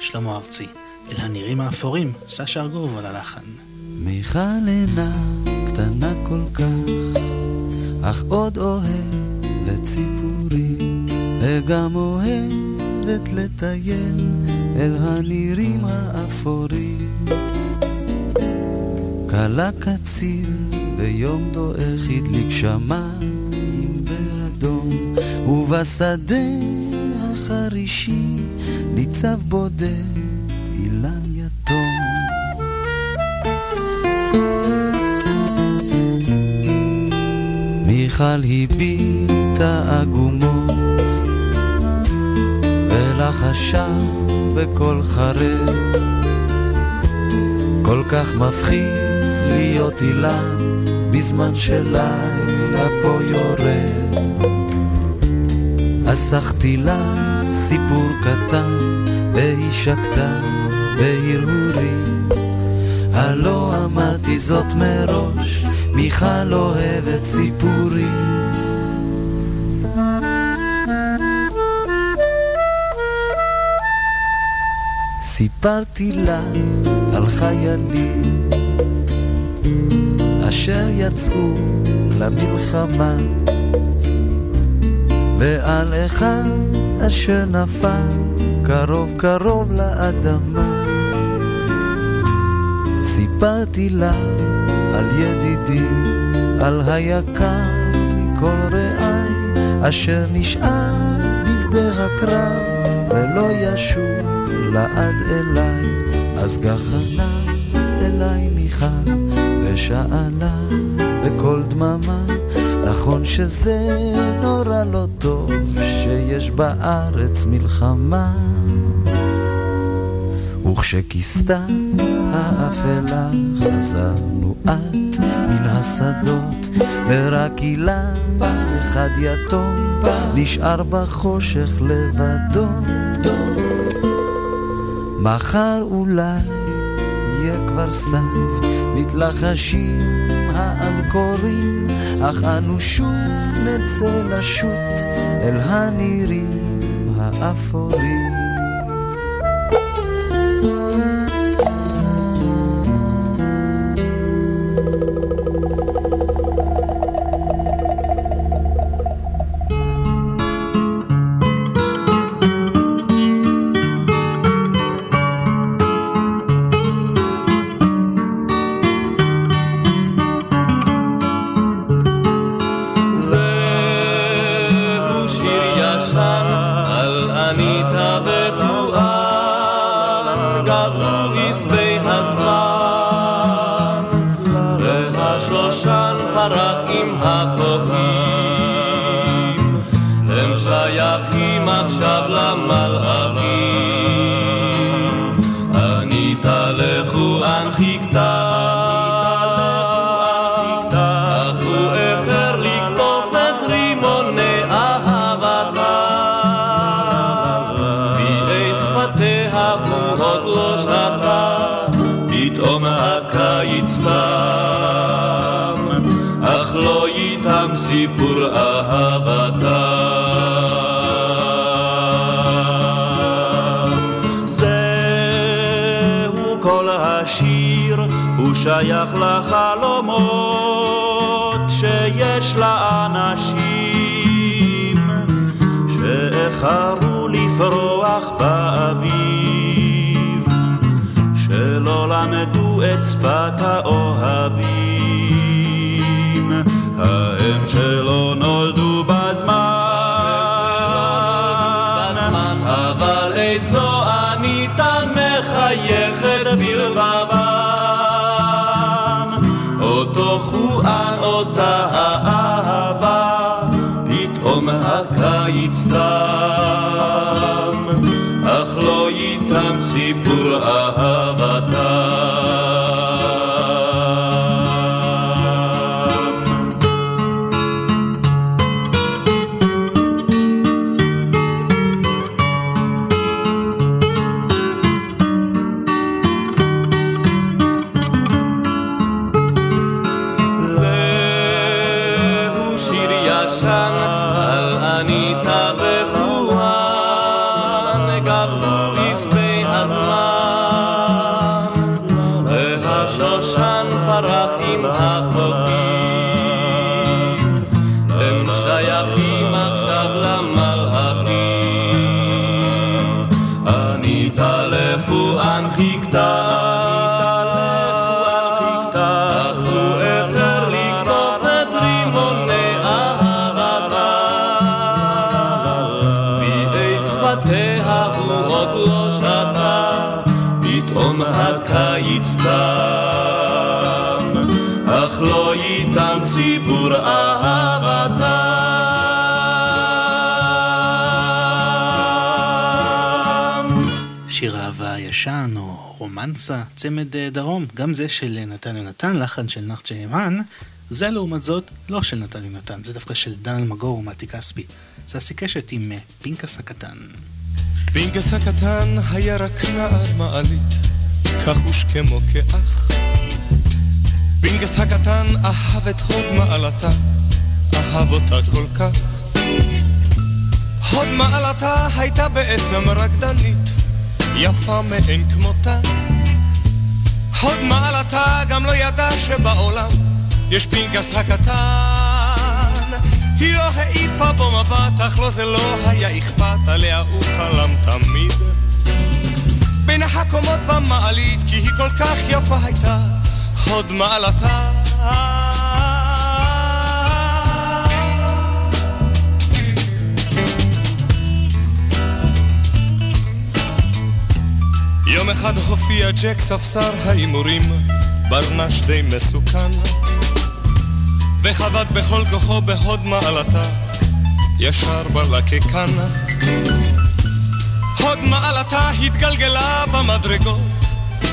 שלמה ארצי. אל הנראים האפורים, סשה ארגוב על הלחן. מיכל עינה קטנה כל כך, אך עוד אוהבת ציפורים, וגם אוהבת לטייל אל הנירים האפורים. כלה קציר ביום דועך הדליק שמיים ובשדה החרישי ניצב בודד אילן יתום. מיכל הביטה עגומות, ולחשה בקול חרד, כל כך מפחיד להיות אילן בזמן שלילה פה יורד. אסחתי לה סיפור קטן, והיא שקטה בהרהורים. הלא אמרתי זאת מראש, מיכל אוהבת סיפורים. סיפרתי לה על חיילים אשר יצאו למלחמה ועל אחד אשר נפל קרוב קרוב לאדמה. סיפרתי לה על ידידי, על היקר מכל רעי, אשר נשאר בשדה הקרב ולא ישוב לעד אליי, אז גחנה אליי מיכל ושאלה בקול דממה נכון שזה נורא לא טוב שיש בארץ מלחמה וכשכיסתה האפלה חזרנו את מן השדות, ורק אילן אחד יתום נשאר בחושך לבדו. מחר אולי יהיה כבר סתיו, מתלחשים האנקורים, אך אנו שוב נצא לשוט אל הנירים האפורים. רומנסה, צמד אה, דרום, גם זה של נתן יונתן, לחן של נחצ'ה הימן, זה לעומת זאת לא של נתן יונתן, זה דווקא של דן אלמגור ומתי כספי. זה יוסי קשת עם אה, פינקס הקטן. פינקס הקטן היה רק נער מעלית, כחוש כמו כאח. פינקס הקטן אהב את הוד מעלתה, אהב אותה כל כך. הוד מעלתה הייתה בעצם רקדנית, יפה מאין כמותה. הוד מעלתה גם לא ידע שבעולם יש פינגס הקטן. היא לא העיפה בו מבט, אך לו זה לא היה אכפת, עליה הוא חלם תמיד. בין הקומות במעלית, כי היא כל כך יפה הייתה. הוד מעלתה. יום אחד הופיע ג'ק ספסר ההימורים, ברנש די מסוכן, וחבט בכל כוחו בהוד מעלתה, ישר בלקקן. הוד מעלתה התגלגלה במדרגות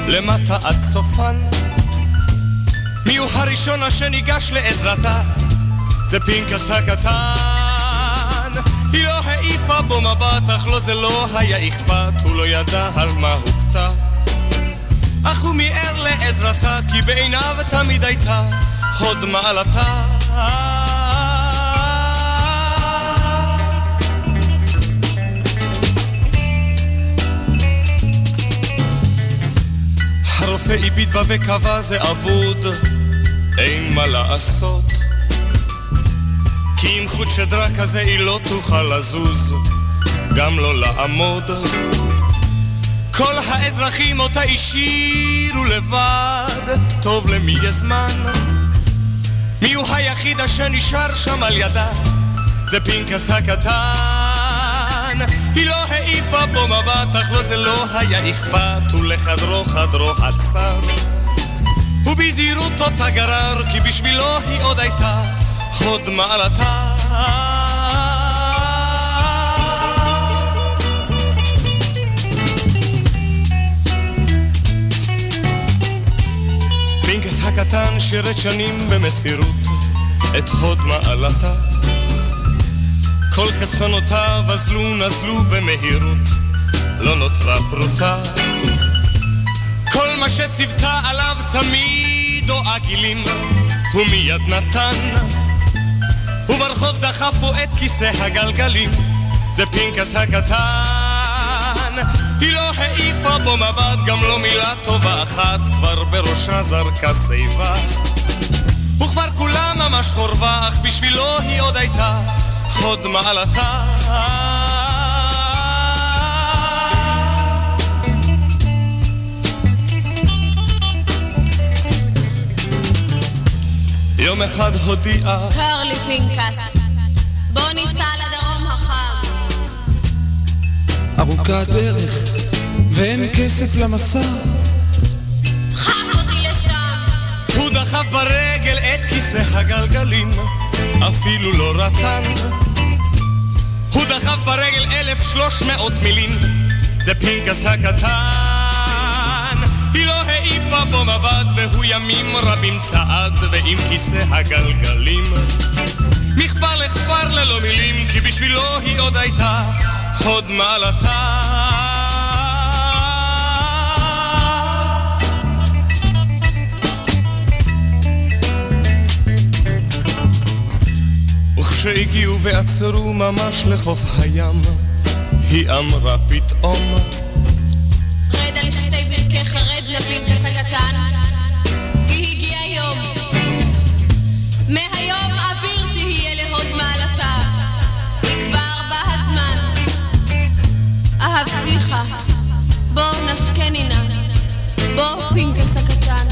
למטה עד סופן. מיהו הראשון אשר ניגש לעזרתה? זה פנקס הקטן. היא לא העיפה בו מבט, אך לו זה לא היה אכפת, הוא לא ידע על מה הוכתה. אך הוא מיהר לעזרתה, כי בעיניו תמיד הייתה הוד מעלתה. הרופא הביט בה וקבע זה אבוד, אין מה לעשות. כי עם חוט שדרה כזה היא לא תוכל לזוז, גם לא לעמוד. כל האזרחים אותה השאירו לבד, טוב למי יש זמן? מי הוא היחיד אשר נשאר שם על ידה? זה פנקס הקטן. היא לא העיפה בו מבט, אך לו זה לא היה אכפת, ולחדרו חדרו עצר. ובזהירות אותה גרר, כי בשבילו היא עוד הייתה חוד מעלתה. הקטן שירת שנים במסירות את הוד מעלתה. כל חסכונותיו אזלו נזלו במהירות, לא נותרה פרוטה. כל מה שציוותה עליו צמיד או עגילים, הוא מיד נתן. וברחוב דחפו את כיסא הגלגלים, זה פנקס הקטן. היא לא העיפה בו מבט, גם לא מילה טובה אחת, כבר בראשה זרקה שיבה. וכבר כולה ממש חורבה, אך בשבילו היא עוד הייתה הוד מעלתה. יום אחד הודיעה קר לי פנקס, בוא ניסע לדרום החם. ארוכה הדרך, ואין כסף למסע. דחף אותי לשם. הוא דחף ברגל את כיסא הגלגלים, אפילו לא רטן. הוא דחף ברגל אלף שלוש מאות מילים, זה פנקס הקטן. היא לא העיפה בו מבט, והוא ימים רבים צעד, ועם כיסא הגלגלים. מכפר לכפר ללא מילים, כי בשבילו היא עוד הייתה הוד מעלתה. וכשהגיעו ועצרו ממש לחוף הים, היא אמרה פתאום רד על שתי ברכי חרד לפנקס הקטן, כי הגיע יום. מהיום אביר תהיה להוד מעלתה, אהבתיך, בוא נשקני נא, בוא פנקס הקטן.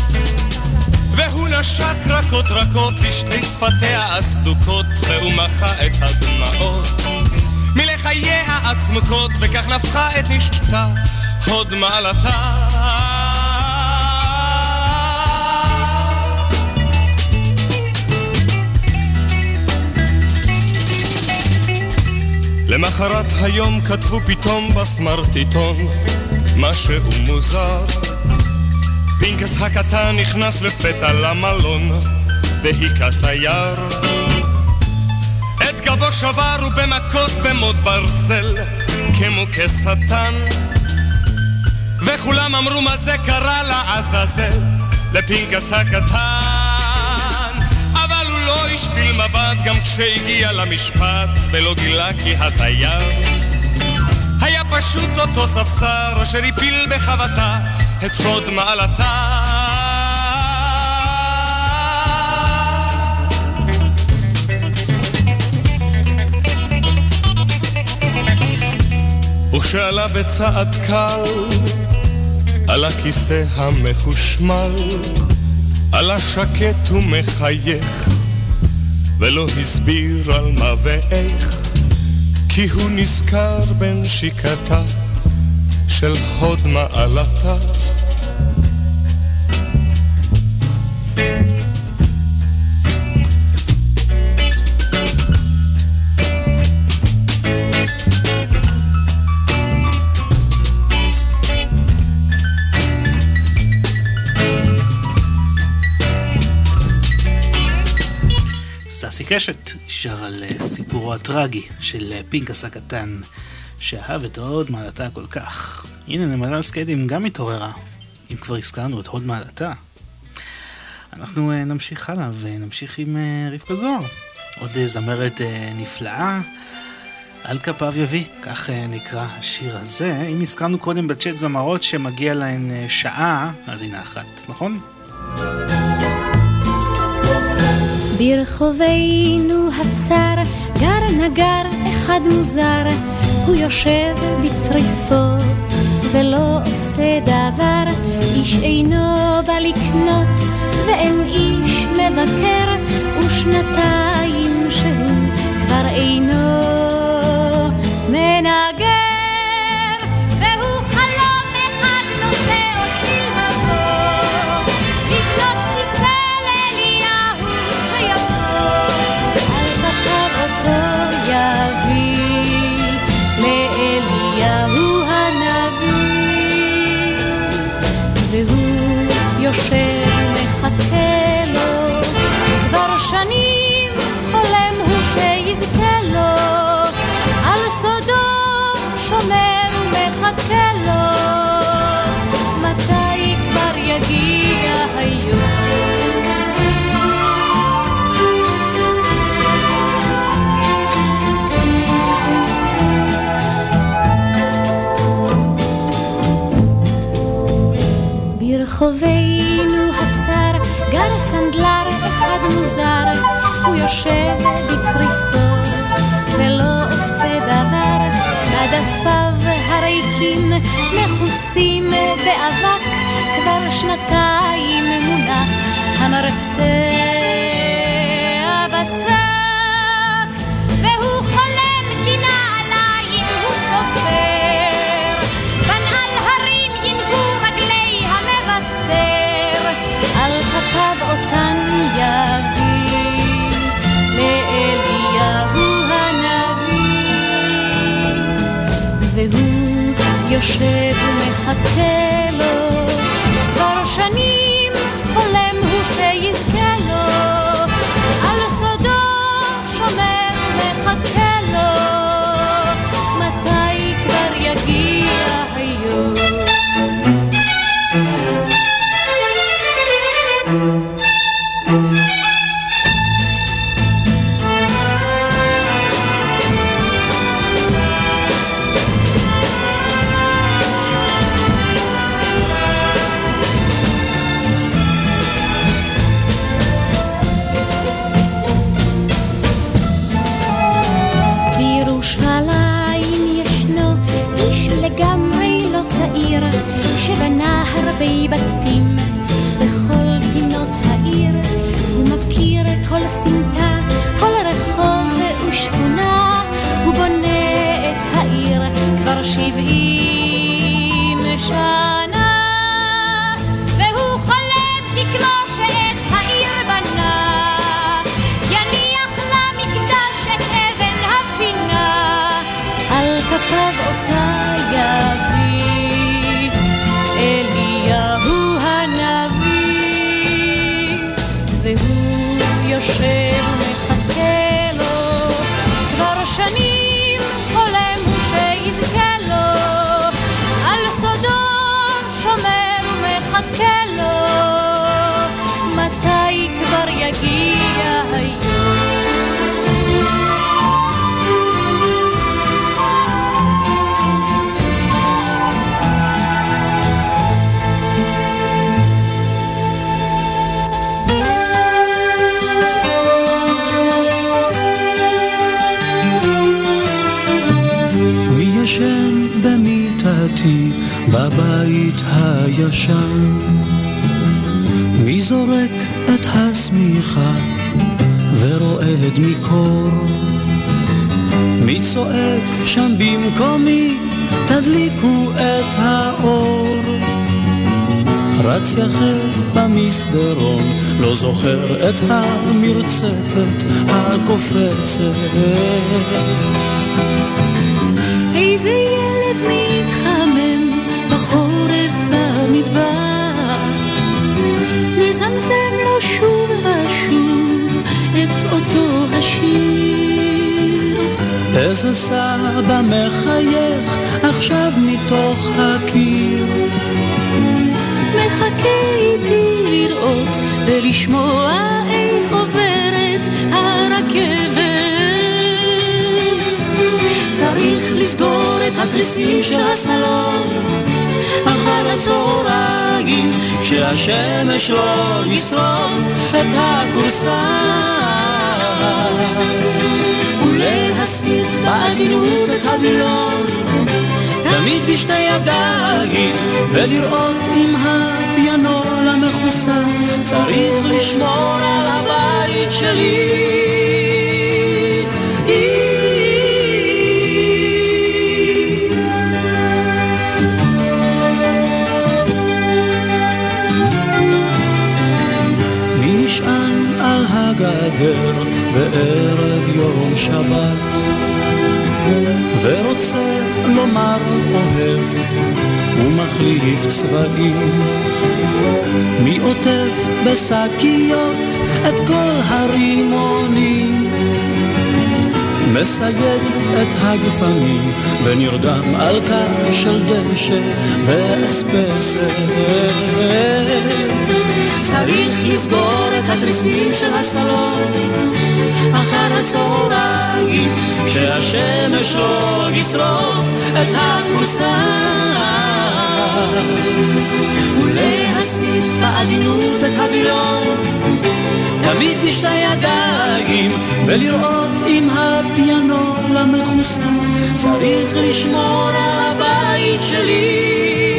והוא נשק רכות רכות לשתי שפתיה הסדוקות, והוא מחה את הדמעות מלחייה הצמוקות, וכך נפחה את נשמתה הוד מעלתה. למחרת היום כתבו פתאום בסמרטיטון משהו מוזר. פינקס הקטן נכנס לפתע למלון והיכה תייר את גבו שבר ובמכות במוט ברזל כמו כשטן. וכולם אמרו מה זה קרה לעזאזל? לפינקס הקטן השפיל מבט גם כשהגיע למשפט ולא גילה כי התייר היה פשוט אותו ספסר אשר הפיל בחבטה את הוד מעלתה. וכשעלה בצעד קל על הכיסא המחושמל, עלה שקט ומחייך, ולא הסביר על מה ואיך, כי הוא נזכר בנשיקתה של הוד מעלתה. יוסי קשת שר על אה, סיפורו הטרגי של אה, פינקס הקטן, שאהב את הוד מעלתה כל כך. הנה נמלה סקיידים גם התעוררה, אם כבר הזכרנו את הוד מעלתה. אנחנו אה, נמשיך הלאה ונמשיך עם רבקה זוהר. עוד זמרת נפלאה, על כפיו יביא, כך נקרא השיר הזה. אם הזכרנו קודם בצ'אט זמרות שמגיע להן שעה, אז הנה אחת, נכון? ברחובינו הצר גר נגר אחד מוזר, הוא יושב בצריפו ולא עושה דבר, איש אינו בא לקנות ואין איש מבקר, ושנתיים שהוא כבר אינו מנגן. ברחובינו הצר גר סנדלר אחד מוזר, הוא יושב בצריפו ולא עושה דבר, עדפיו הריקים מכוסים באבק, כבר שנתיים מונח המרצה בשק, והוא יושב השמיכה ורועד מקור? מי צועק שם במקומי תדליקו את האור? רץ יחף במסדרון, לא זוכר את המרצפת הקופצת. איזה ילד מתחמם בחורף במדבר, אז הסבא מחייך עכשיו מתוך הקיר. מחכה איתי לראות ולשמוע איך עוברת הרכבת. צריך לסגור את התריסים של הסלון אחר הצהריים שהשמש לא ישרוף את הכורסה ולהסיט בעדינות את הווילון. תמיד בשתי ידיים ולראות אם הפיאנול המכוסה צריך לשמור על הבית שלי. הגדר בערב יום שבת ורוצה לומר אוהב ומחליף צבעים. מי עוטף בשקיות את כל הרימונים? מסייד את הגפנים ונרדם על קר של דשא ואספסת. צריך לסגור התריסים של הסלון. אחר הצהריים שהשמש לא ישרוף את הכורסה ולהסיט בעדינות את הווילון. תמיד בשתי ידיים ולראות אם הפיאנול המכוסה צריך לשמור על הבית שלי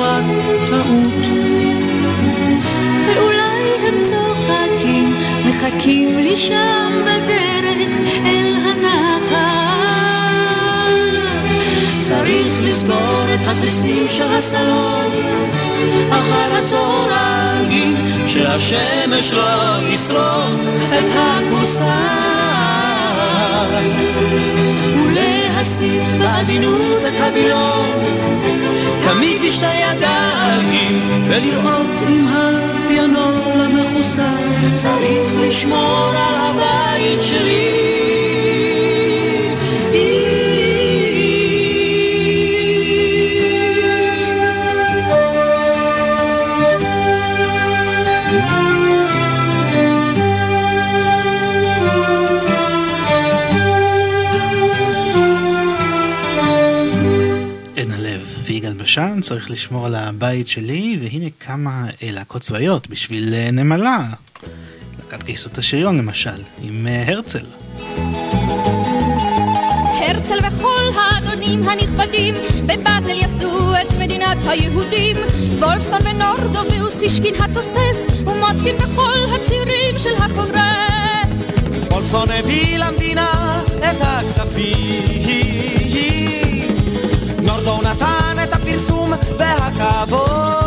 רק טעות. ואולי הם צוחקים, מחכים לי שם בדרך אל הנחל. צריך לסגור את התריסים של הסלון אחר הצהריים, שהשמש לא ישרוף את הכורסה. ולהסיט בעדינות את הווילון תמיד בשתי ידיים, ולראות אם הפיאנול המכוסה צריך לשמור על הבית שלי. ישן, צריך לשמור על הבית שלי, והנה כמה להקות צבאיות בשביל אה, נמלה. להקת גייסות השריון למשל, עם אה, הרצל. הרצל וכל האדונים הנכבדים בבאזל יסדו את מדינת היהודים וולפסון ונורדו ואוסישקין התוסס ומוצקין וכל הצירים של הקונגרס וולפסון הביא למדינה את הכספים נורדו נתן והכבוד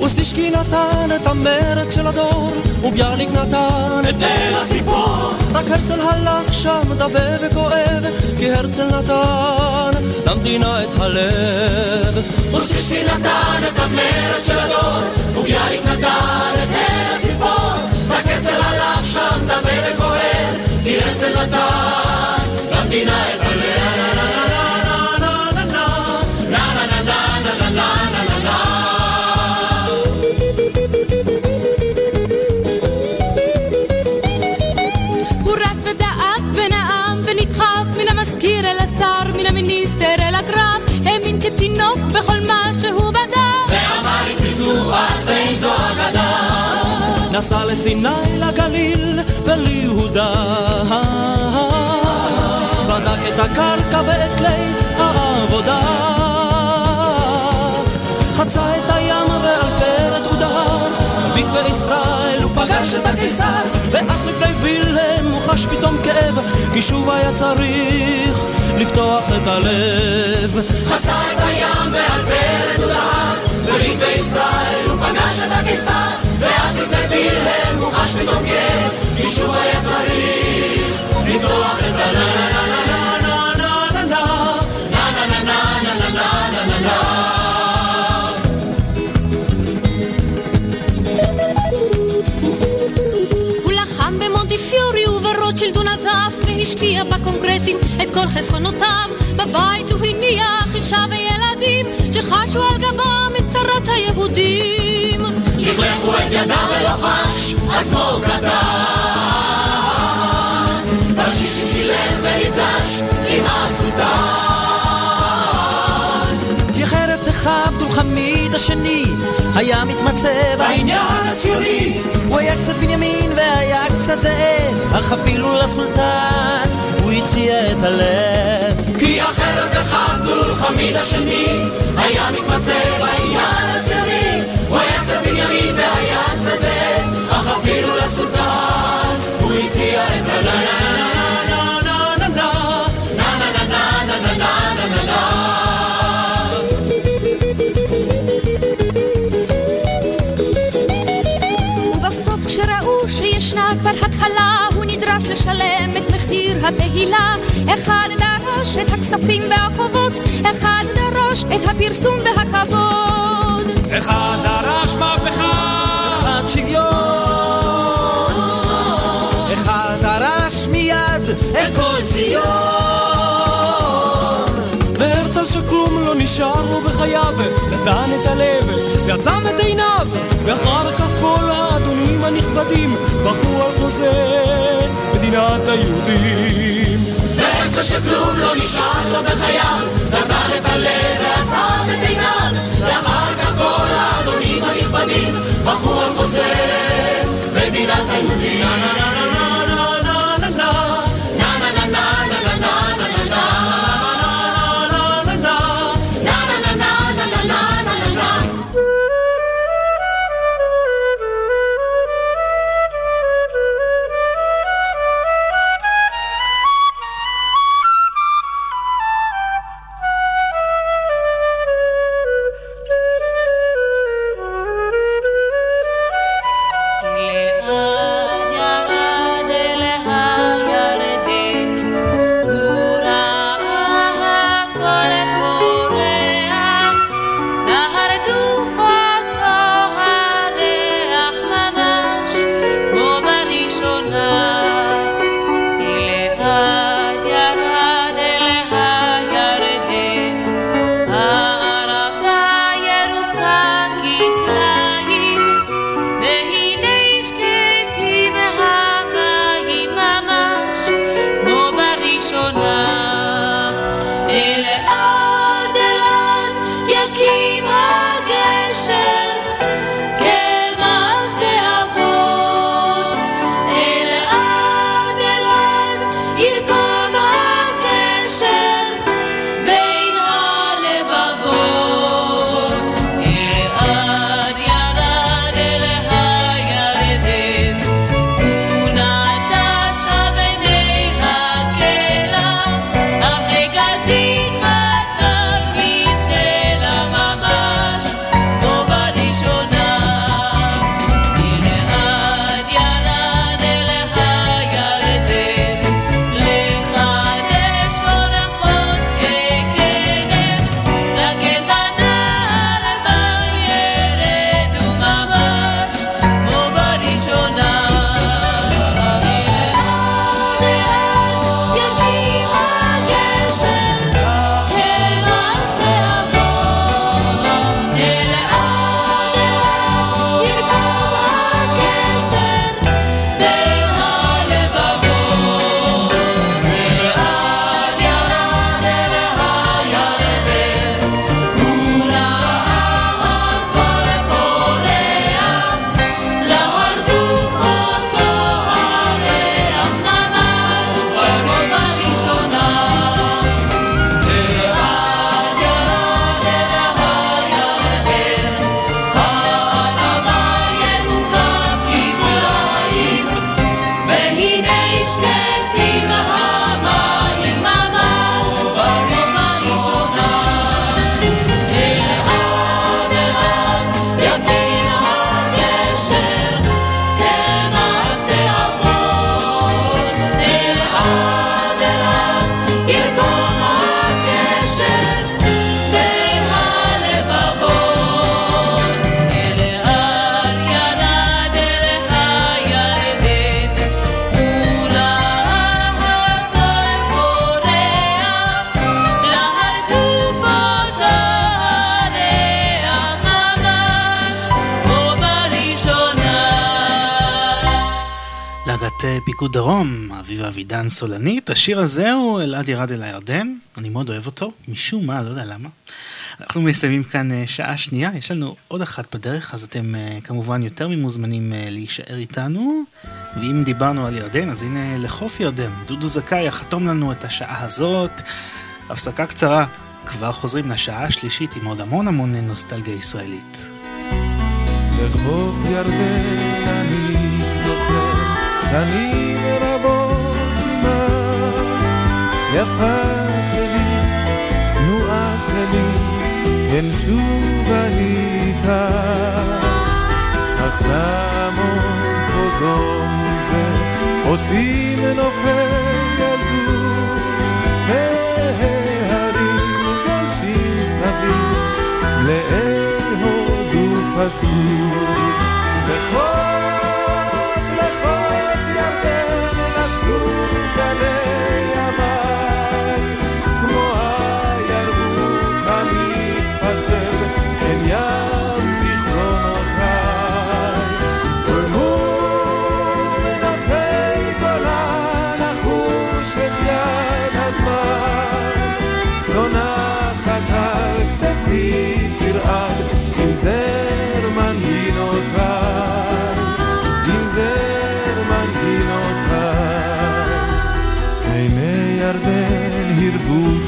אוסישקי נתן את המרד של הדור וביאליק נתן את תל הציפור. רק הרצל הלך שם דווה וכואב כי הרצל נתן למדינה את הלב. אוסישקי נתן את המרד של הדור וביאליק נתן את תל הציפור. רק הרצל הלך שם דווה וכואב כי הרצל נתן למדינה את הלב נסע לסיני, לגליל וליהודה. בדק את הקרקע ואת כלי העבודה. חצה את הים ועל פרד הוא דהר, מקווה ישראל הוא פגש את הקיסר, ואז לפני וילם הוא פתאום כאב, כי שוב היה צריך לפתוח את הלב. חצה את הים ועל פרד הוא דהר, ולקווה ישראל הוא פגש את הקיסר, ואז לפני וילם הוא חש פתאום כאב, כי היה צריך לפתוח את הלב. פיורי וברוטשילד והשקיע בקונגרסים את כל חסכונותיו בבית הוא הניח אישה וילדים שחשו על גבם צרת היהודים. לכלכו את ידם ולא חש עצמו קטן. תרשישים שילם ונפגש עם הסולטן. אחד ולחמיד השני היה מתמצא בעניין הציוני. הוא היה קצת בנימין והיה קצת זאב אך אפילו לסולטן הוא הציע את הלב כי אחרת אחד ולחמיד השני היה מתמצא בעניין הציוני הוא היה קצת בנימין והיה קצת זאב אך אפילו לסולטן הוא הציע את הלב כבר התחלה נדרש לשלם את מחיר התהילה. אחד דרש את הכספים והחובות אחד דרש את הפרסום והכבוד. אחד דרש מהפכה. אחד שוויון. אחד דרש מיד את כל ציון. והרצל שכלום לא נשאר לו בחייו נתן את הלב ועצם את עיניו ואחר כך כל האדונים הנכבדים בחרו על חוזה מדינת היהודים. באמצע שכלום לא נשאר לו בחייו, נתן את הלב ועצם את עיניו, ואחר כך כל האדונים הנכבדים בחרו על חוזה מדינת היהודים. אה, דרום, אביבה אבידן סולנית. השיר הזה הוא אלעד ירד אל הירדן, אני מאוד אוהב אותו, משום מה, לא יודע למה. אנחנו מסיימים כאן אה, שעה שנייה, יש לנו עוד אחת בדרך, אז אתם אה, כמובן יותר ממוזמנים להישאר איתנו. ואם דיברנו על ירדן, אז הנה לחוף ירדן. דודו זכאי יחתום לנו את השעה הזאת. הפסקה קצרה, כבר חוזרים לשעה השלישית עם עוד המון המון נוסטלגיה ישראלית. לחוף ירדן אני זוכר שנים יפה שלי, צנועה שלי, כן שוב איתה. אך נעמוד פה זו מזה, אותי מנופי ילדות, וההרים גולשים סביב לאל פשטות. לחוף, לחוף ירדן נשקו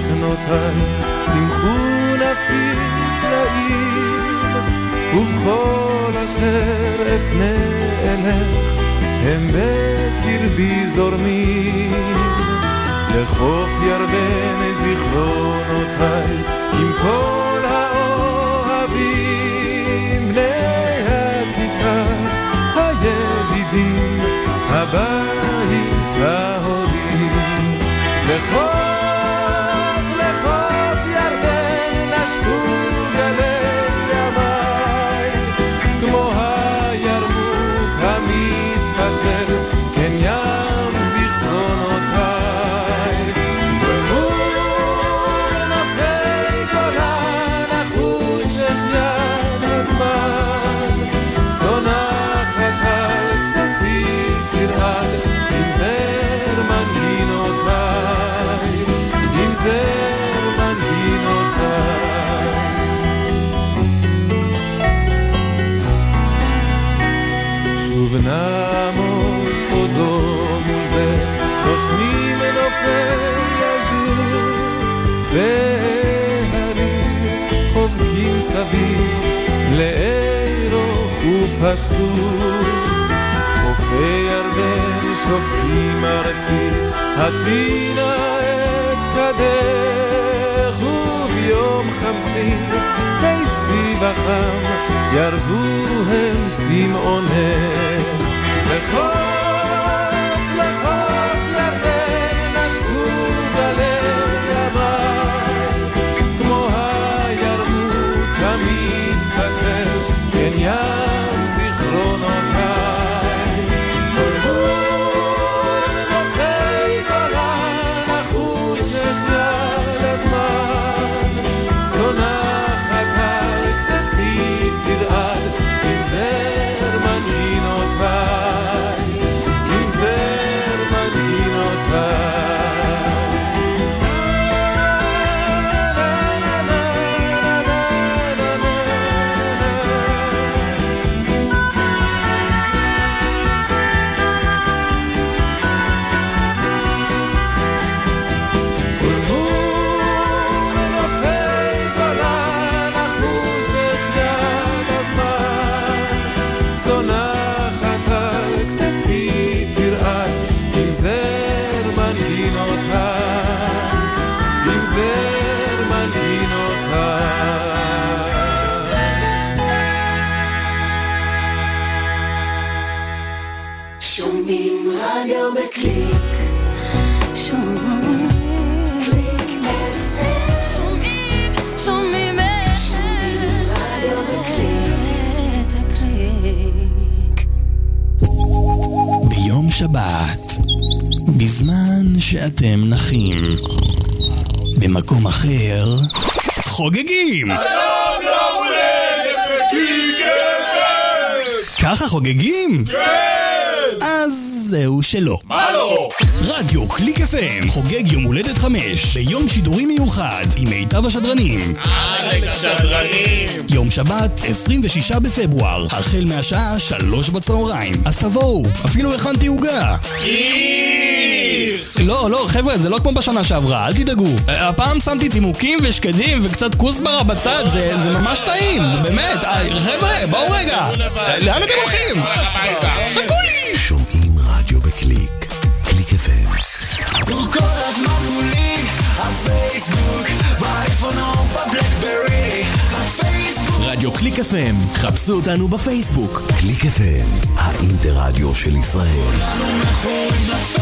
שנותיי צמחו נפשי לעיר ובכל אשר אפנה אלך הם בקרבי זורמים. לחוף ירדן זיכרונותיי עם כל חובקים סביב לעירו ופשטות. חופי ירדן שוקטים ארצי, הטבינה את קדך, וביום חמסי קיצי וחם, ירבו הם צמאונך. לחוף, שאתם נחים. במקום אחר, חוגגים! היום יום הולדת בקליק ככה חוגגים? כן! אז זהו שלא. מה לא? רדיו קליק FM חוגג יום הולדת חמש ביום שידורי מיוחד עם מיטב השדרנים. עלק השדרנים! יום שבת, 26 בפברואר, החל מהשעה שלוש בצהריים. אז תבואו, אפילו הכנתי עוגה. איך! לא, לא, חבר'ה, זה לא כמו בשנה שעברה, אל תדאגו. אה, הפעם שמתי צימוקים ושקדים וקצת כוסברה בצד, זה, זה ממש טעים, באמת. אה, חבר'ה, בואו רגע. לאן אתם הולכים? חכו לי! שומעים רדיו בקליק. קליק FM. הוא כל הזמן מולי, הפייסבוק, באייפון או בבלקברי, הפייסבוק רדיו קליק FM, חפשו אותנו בפייסבוק. קליק FM, האינטרדיו של ישראל. מכורים לפייסבוק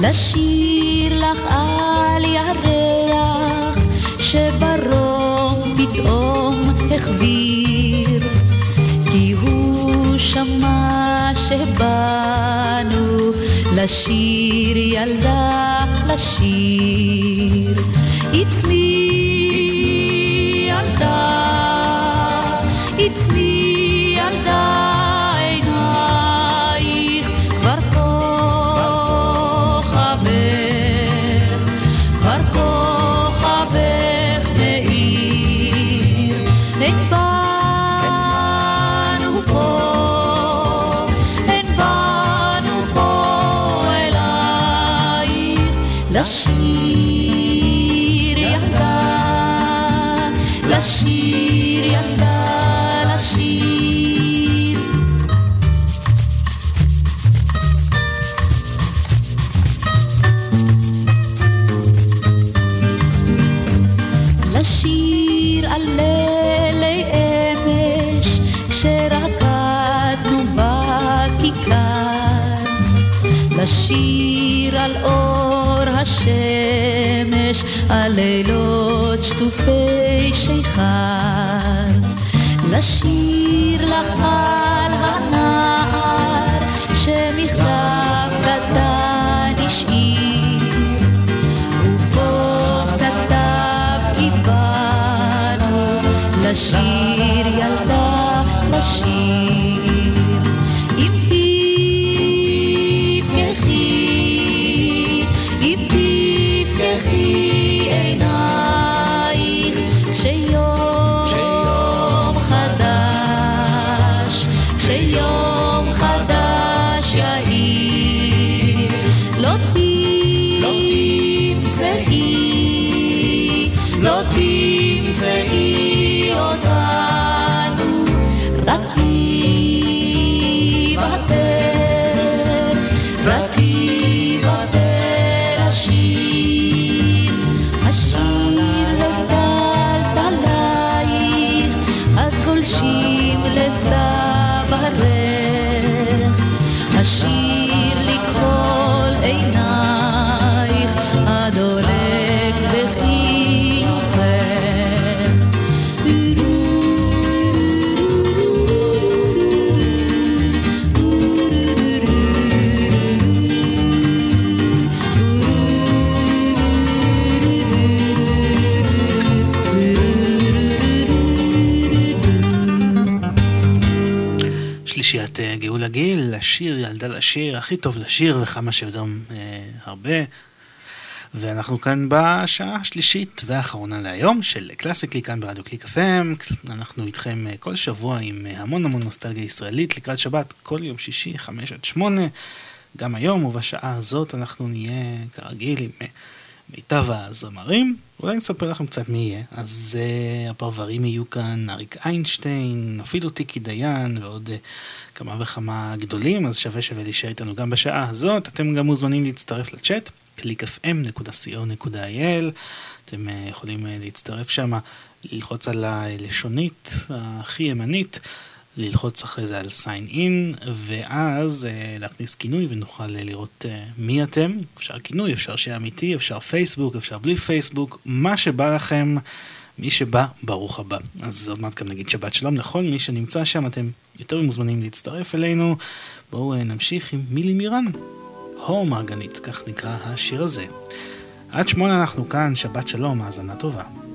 לשיר לך על ירח, שברום פתאום החביר. כי הוא שמע שבאנו לשיר ילדה ילדה לשיר, הכי טוב לשיר וכמה שיותר אה, הרבה. ואנחנו כאן בשעה השלישית והאחרונה להיום של קלאסיקליק כאן ברדיו קליק FM. אנחנו איתכם אה, כל שבוע עם אה, המון המון נוסטלגיה ישראלית לקראת שבת, כל יום שישי, חמש עד שמונה. גם היום ובשעה הזאת אנחנו נהיה כרגיל עם... אה, מיטב הזמרים. אולי נספר לכם קצת מי יהיה. אז הפרברים יהיו כאן אריק איינשטיין, אפילו טיקי דיין ועוד כמה וכמה גדולים, אז שווה שווה להישאר איתנו גם בשעה הזאת. אתם גם מוזמנים להצטרף לצ'אט, www.clickfm.co.il. אתם uh, יכולים uh, להצטרף שם, ללחוץ על הלשונית הכי ימנית. ללחוץ אחרי זה על sign in, ואז uh, להכניס כינוי ונוכל לראות מי אתם. אפשר כינוי, אפשר שיהיה אמיתי, אפשר פייסבוק, אפשר בלי פייסבוק, מה שבא לכם, מי שבא, ברוך הבא. אז עוד מעט גם נגיד שבת שלום לכל מי שנמצא שם, אתם יותר מוזמנים להצטרף אלינו. בואו uh, נמשיך עם מילי מירן, הו מרגנית, כך נקרא השיר הזה. עד שמונה אנחנו כאן, שבת שלום, האזנה טובה.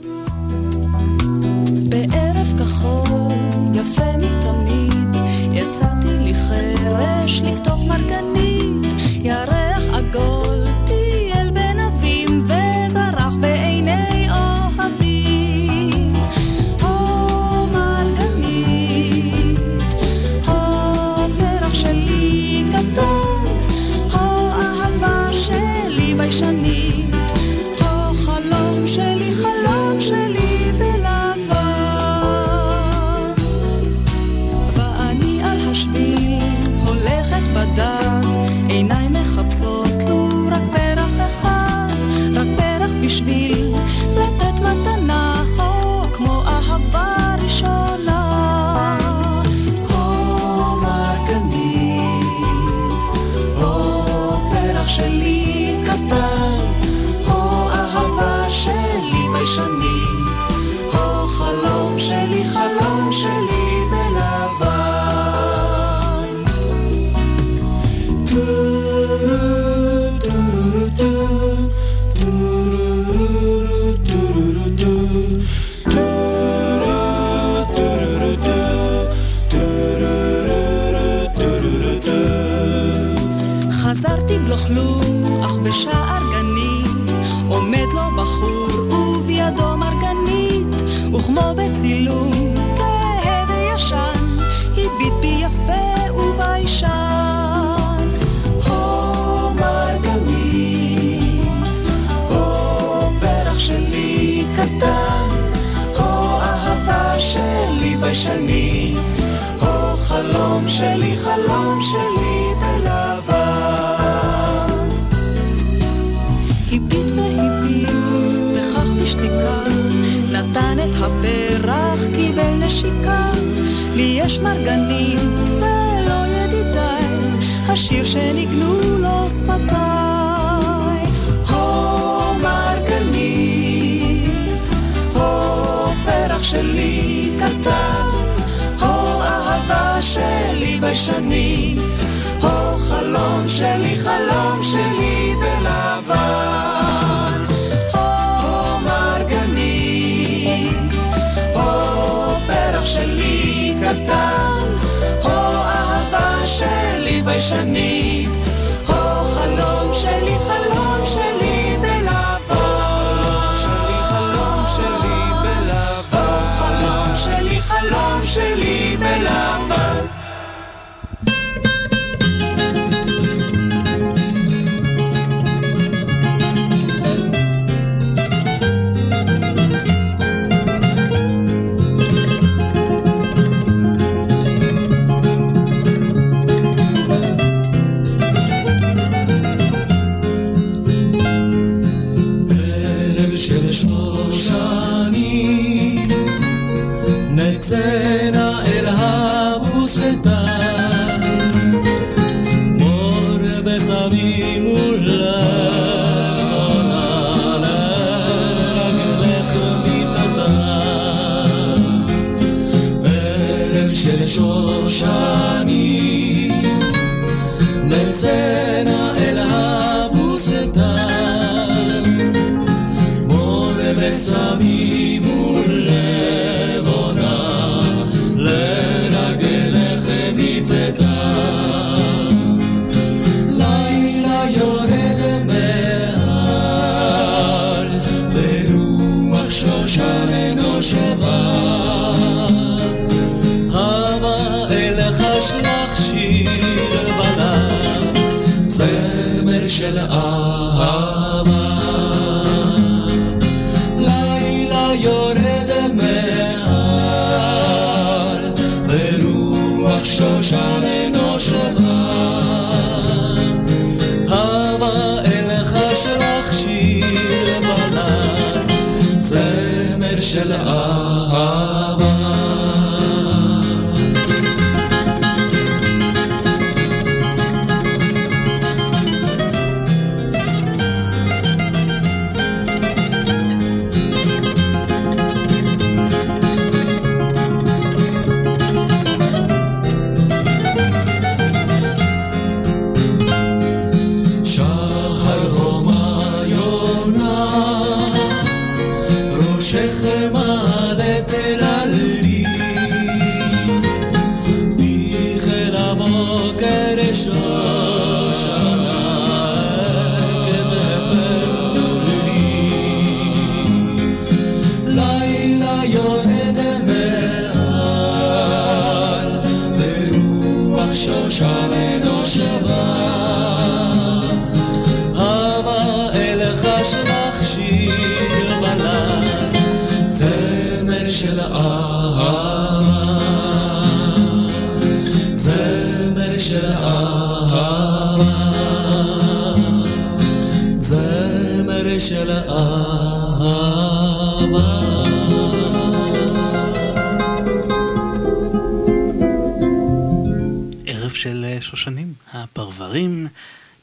הפרברים,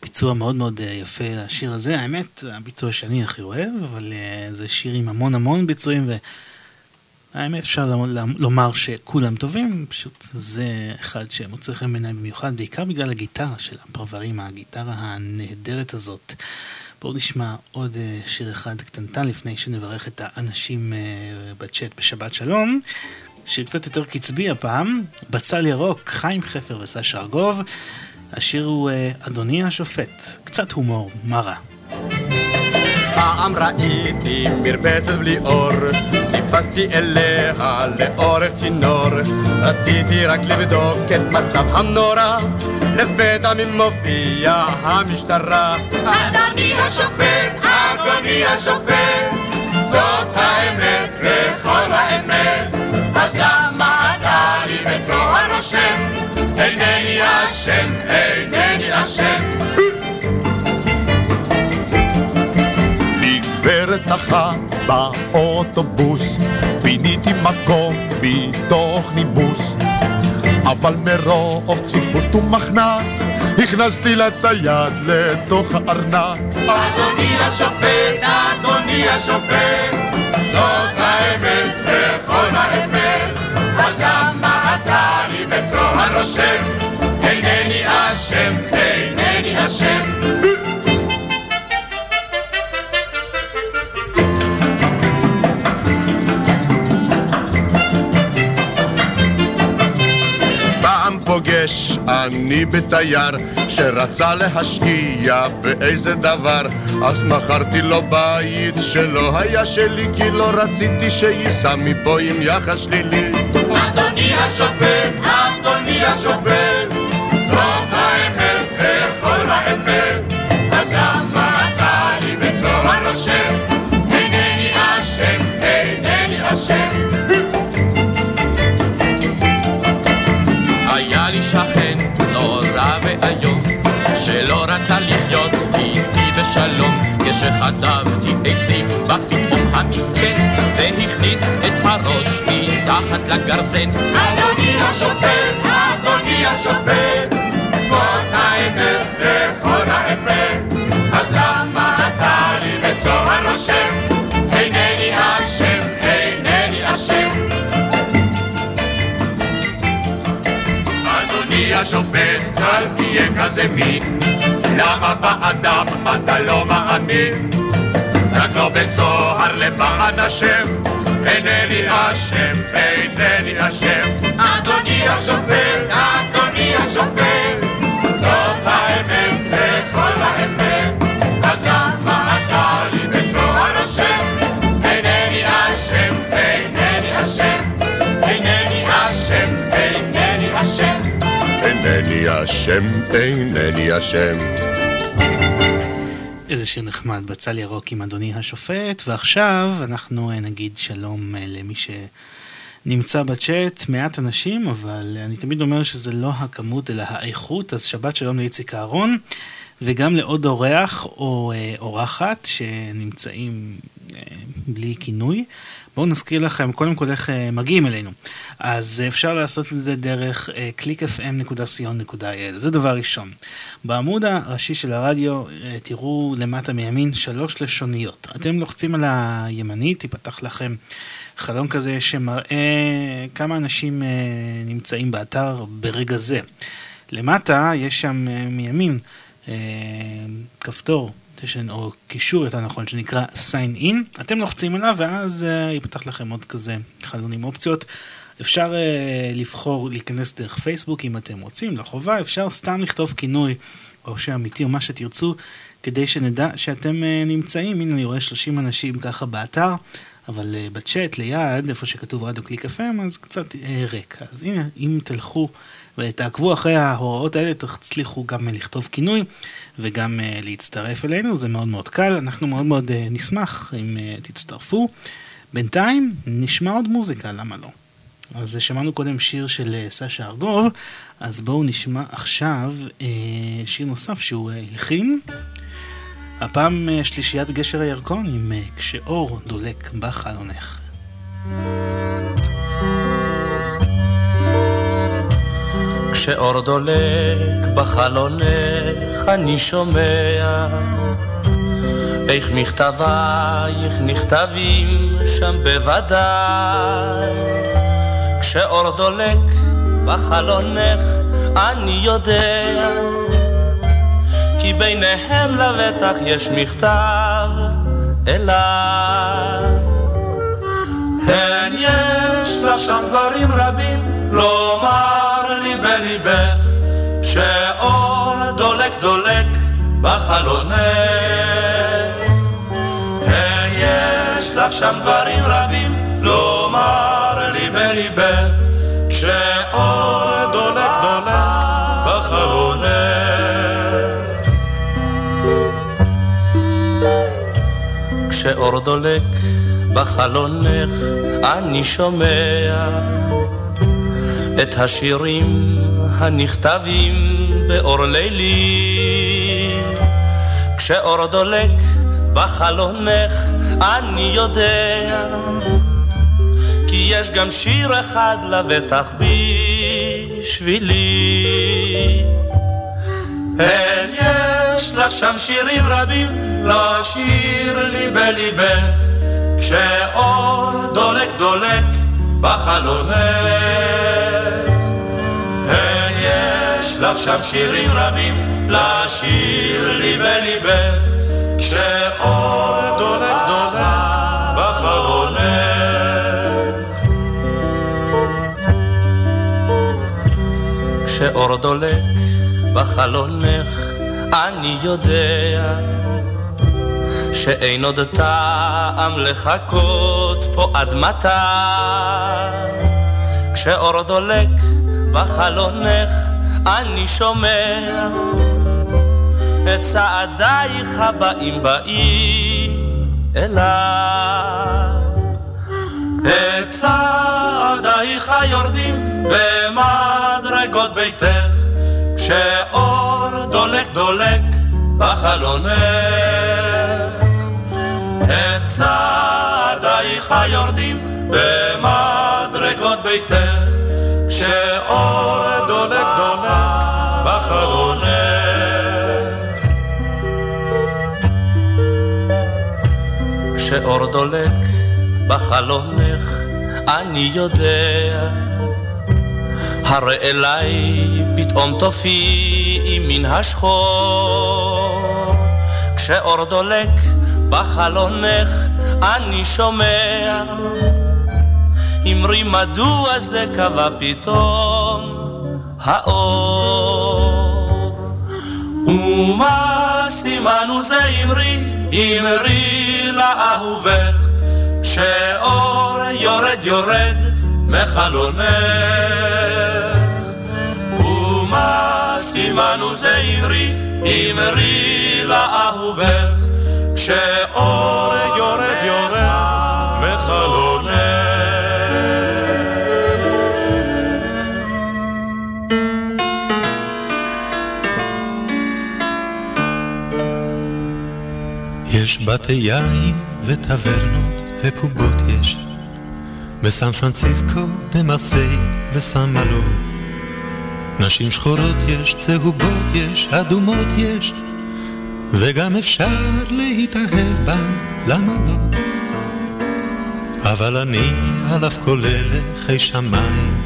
ביצוע מאוד מאוד אה, יפה לשיר הזה, האמת, הביצוע שאני הכי אוהב, אבל אה, זה שיר עם המון המון ביצועים, והאמת אפשר לומר שכולם טובים, פשוט זה אחד שמוצא חן בעיניי במיוחד, בעיקר בגלל הגיטרה של הפרברים, הגיטרה הנהדרת הזאת. בואו נשמע עוד אה, שיר אחד קטנטן לפני שנברך את האנשים בצ'אט בשבת שלום. שיר קצת יותר קצבי הפעם, בצל ירוק, חיים חפר וסשה ארגוב. השיר הוא אה, אדוני השופט, קצת הומור, מה רע? פעם ראיתי מרפסת בלי אור, טיפסתי אליה לאורך צינור, רציתי רק לבדוק את מצב המנורה, לפתע ממופיע המשטרה. אדוני השופט, אדוני השופט, זאת האמת וכל האמת, אז למה אתה לי בצוהר רושם? אינני אשם, אינני אשם. לגברת אחת באוטובוס, פיניתי מקום מתוך נימוס. אבל מרוב צפיפות ומחנק, הכנסתי לה את היד לתוך הארנק. אדוני השופט, אדוני השופט, זאת האמת וכל האמת, רושם? אינני אשם, אינני אשם. אני בתייר שרצה להשקיע באיזה דבר אז מכרתי לו בית שלא היה שלי כי לא רציתי שייסע מפה עם יחס שלילי. אדוני השופט, אדוני השופט, זאת האמת וכל האמת, כשחטבתי עצים בא פתאום המסכן, והכניס את הראש מתחת לגרזן. אדוני השופט, אדוני השופט, זאת האמת וכל האמת, אז למה אתה לי בצוהר רושם? אל תהיה כזה מין, למה באדם אתה לא מאמין? רק לא בצוהר למען השם, אינני אשם, אינני אשם. אדוני השופט, אדוני השופט, השם אינני אשם. איזה שיר נחמד, בצל ירוק עם אדוני השופט, ועכשיו אנחנו אה, נגיד שלום אה, למי שנמצא בצ'אט, מעט אנשים, אבל אני תמיד אומר שזה לא הכמות אלא האיכות, אז שבת שלום לאיציק אהרון, וגם לעוד אורח או אה, אורחת שנמצאים בלי כינוי. בואו נזכיר לכם קודם כל איך מגיעים אלינו. אז אפשר לעשות את זה דרך clickfm.co.il, זה דבר ראשון. בעמוד הראשי של הרדיו תראו למטה מימין שלוש לשוניות. אתם לוחצים על הימנית, ייפתח לכם חלון כזה שמראה כמה אנשים נמצאים באתר ברגע זה. למטה יש שם מימין כפתור או קישור יותר נכון שנקרא sign in, אתם לוחצים עליו ואז uh, ייפתח לכם עוד כזה חלון עם אופציות. אפשר uh, לבחור להיכנס דרך פייסבוק אם אתם רוצים, לחובה, אפשר סתם לכתוב כינוי או שאמיתי או מה שתרצו כדי שנדע שאתם uh, נמצאים, הנה אני רואה 30 אנשים ככה באתר. אבל uh, בצ'אט ליד, איפה שכתוב רדיו קליק FM, אז קצת uh, ריק. אז הנה, אם תלכו ותעקבו אחרי ההוראות האלה, תצליחו גם לכתוב כינוי וגם uh, להצטרף אלינו, זה מאוד מאוד קל, אנחנו מאוד מאוד uh, נשמח אם uh, תצטרפו. בינתיים נשמע עוד מוזיקה, למה לא? אז שמענו קודם שיר של סשה ארגוב, אז בואו נשמע עכשיו שיר נוסף שהוא הלחין. הפעם שלישיית גשר הירקון עם כשאור דולק בחלונך. כשאור דולק בחלונך אני שומע. איך מכתבייך נכתבים שם בוודאי. כשאור דולק בחלונך אני יודע. כי ביניהם לבטח יש מכתב אליי. הן יש לך שם דברים רבים בחלונך הן יש לך שם דברים רבים לומר לי בליבך כשאור דולק דולק בחלונך כשאור דולק בחלונך אני שומע את השירים הנכתבים באור לילי. כשאור דולק בחלונך אני יודע כי יש גם שיר אחד לבטח בשבילי. הן יש לך שם שירים רבים לשיר לי בליבך כשאור דולק דולק בחלונך הן יש לך שם שירים רבים לשיר לי בליבך כשאור דולק דולק בחלונך כשאור דולק בחלונך אני יודע שאין עוד טעם לחכות פה עד מתי. כשאור דולק בחלונך אני שומע את צעדייך הבאים באים אליי. את צעדייך יורדים במדרגות ביתך כשאור דולק דולק בחלונך. את צעדייך יורדים במדרגות ביתך כשאור כשאור דולק בחלונך אני יודע. הרי אליי פתאום תופיעי מן השחור. כשאור דולק בחלונך אני שומע. אמרי מדוע זה קבע פתאום האור? ומה סימנו זה אמרי אמרי לאהובך שאור יורד יורד מחלונך ומה סימנו זה אמרי, אמרי לאהובך, כשאור יורד יורד בחלונך. בתי יין וטברנות וקובות יש. בסן פרנסיסקו, במרסיי וסן מלו נשים שחורות יש, צהובות יש, אדומות יש. וגם אפשר להתאהב בן, למה לא? אבל אני על אף כל אלה חי שמיים.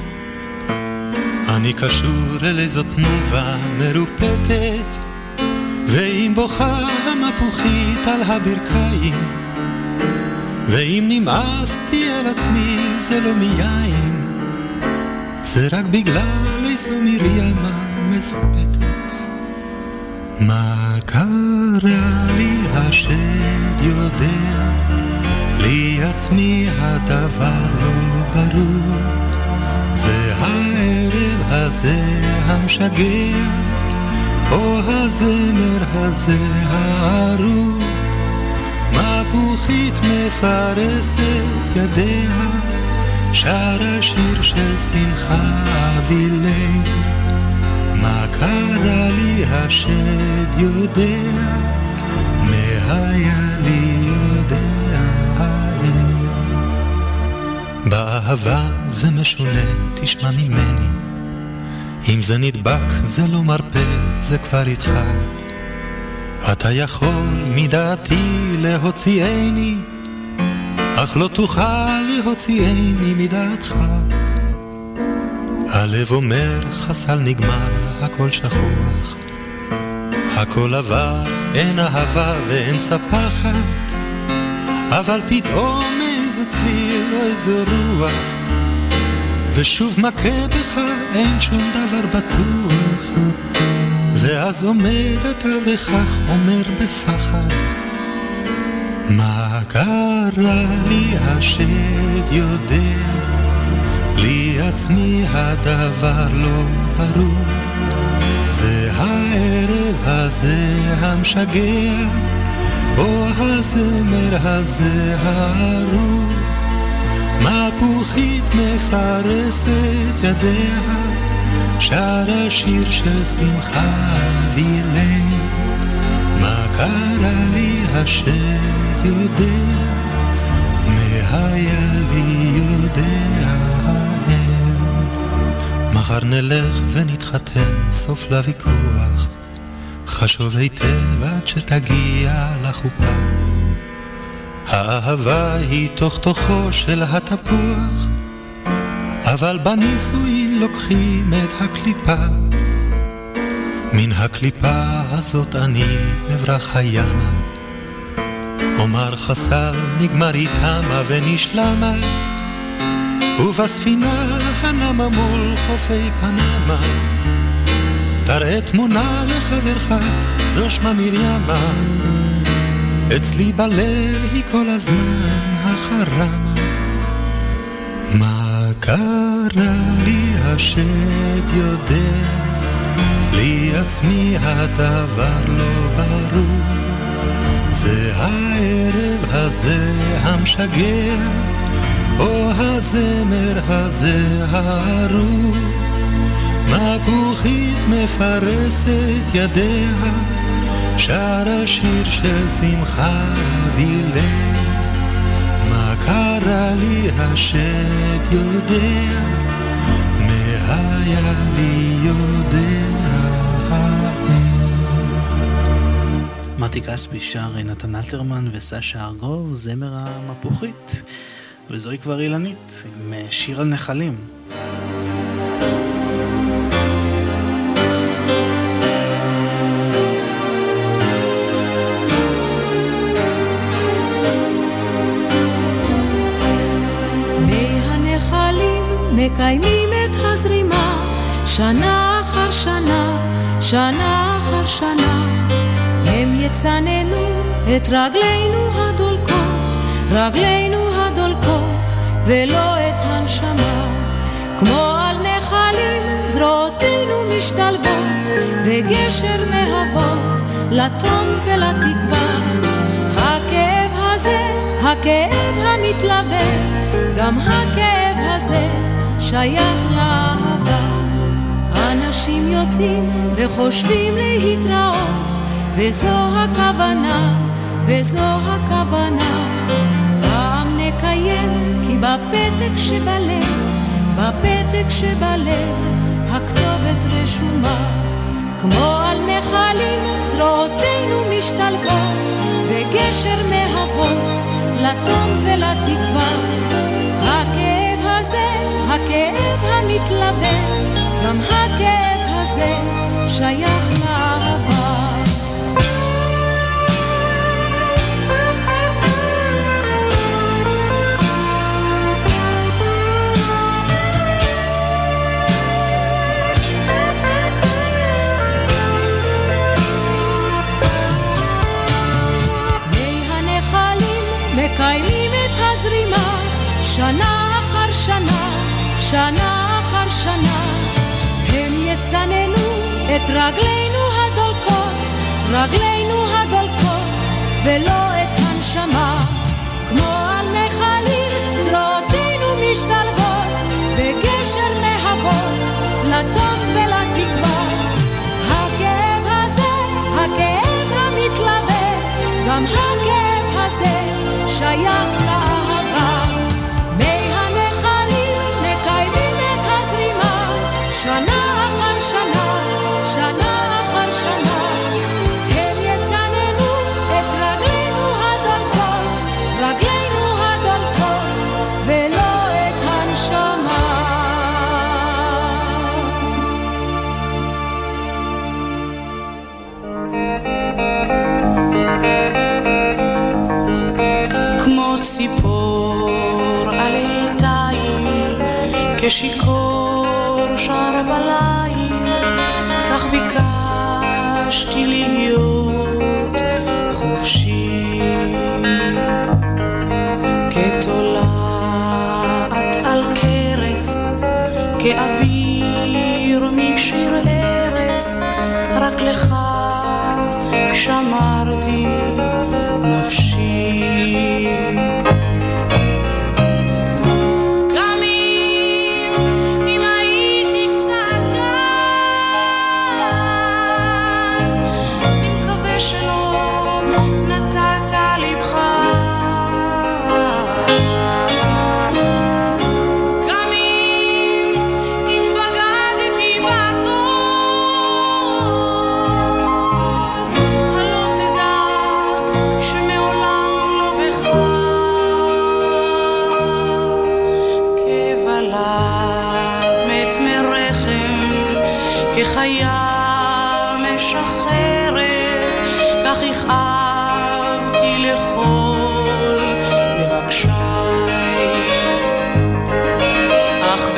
אני קשור אל איזו תנובה מרופטת ואם בוכה המפוחית על הברכיים ואם נמאסתי על עצמי זה לא מיין זה רק בגלל איזו מרימה מזופתת. מה קרה לי השד יודע לי עצמי הדבר לא ברור. זה הערב הזה המשגע או הזמר הזה הארור מפוחית מפרסת ידיה שרה שיר של שמחה אבילי מה קרה לי השד יודע היה לי יודע באהבה זה משונה, תשמע ממני אם זה נדבק זה לא מרפא, זה כבר איתך אתה יכול מדעתי להוציאני, אך לא תוכל להוציאני מדעתך. הלב אומר חסל נגמר, הכל שכוח. הכל עבר, אין אהבה ואין ספחת, אבל פתאום איזה צליל או איזה רוח, ושוב מכה בך, אין שום דבר בטוח. ואז עומד אתה וכך אומר בפחד מה קרה לי השד יודע לי עצמי הדבר לא ברור זה הערב הזה המשגע או הזמר הזה הארור מפוחית מפרסת ידיה שרה שיר של שמחה וילי, מה קרה לי השד יודע, היה לי יודע האל. מחר נלך ונתחתן, סוף לוויכוח, חשוב היטב עד שתגיע לחופה. האהבה היא תוך תוכו של התפוח, אבל בנישואין לוקחים את הקליפה. מן הקליפה הזאת אני אברח הימה. אומר חסל נגמר היא תמה ונשלמה, ובספינה הנמה מול חופי פנמה. תראה תמונה לחברך, זו שמה מרימה. אצלי בלב היא כל הזמן החרמה. מה קרה לי השד יודע, לי עצמי הדבר לא ברור. זה הערב הזה המשגע, או הזמר הזה הארור. מפוחית מפרסת ידיה, שרה שיר של שמחה וילך. קרא לי השד יודע, היה לי יודע מתי כספי שר נתן אלתרמן וסשה ארגוב, זמר המפוחית. וזוהי כבר אילנית, עם שיר על שנה אחר שנה, שנה אחר שנה. הם יצננו את רגלינו הדולקות, רגלינו הדולקות, ולא את הנשמה. כמו על נחלים זרועותינו משתלבות וגשר מהוות לתום ולתקווה. הכאב הזה, הכאב המתלווה, גם הכאב הזה שייך לאהבה. אנשים יוצאים וחושבים להתראות, וזו הכוונה, וזו הכוונה. פעם נקיים, כי בפתק שבלב, בפתק שבלב, הכתובת רשומה. כמו על נחלים זרועותינו משתלבות, וגשר מהוות לתום ולתקווה. הכאב הזה, הכאב המתלווה, גם הכאב הזה שייך הנחלים מקיימים את הזרימה שנה אחר שנה, שנה את רגלינו הדולקות, רגלינו הדולקות, ולא את הנשמה. כמו על נחלים זרועותינו משתלבות, בגשר להבות, לתום ולתקווה. כשיכור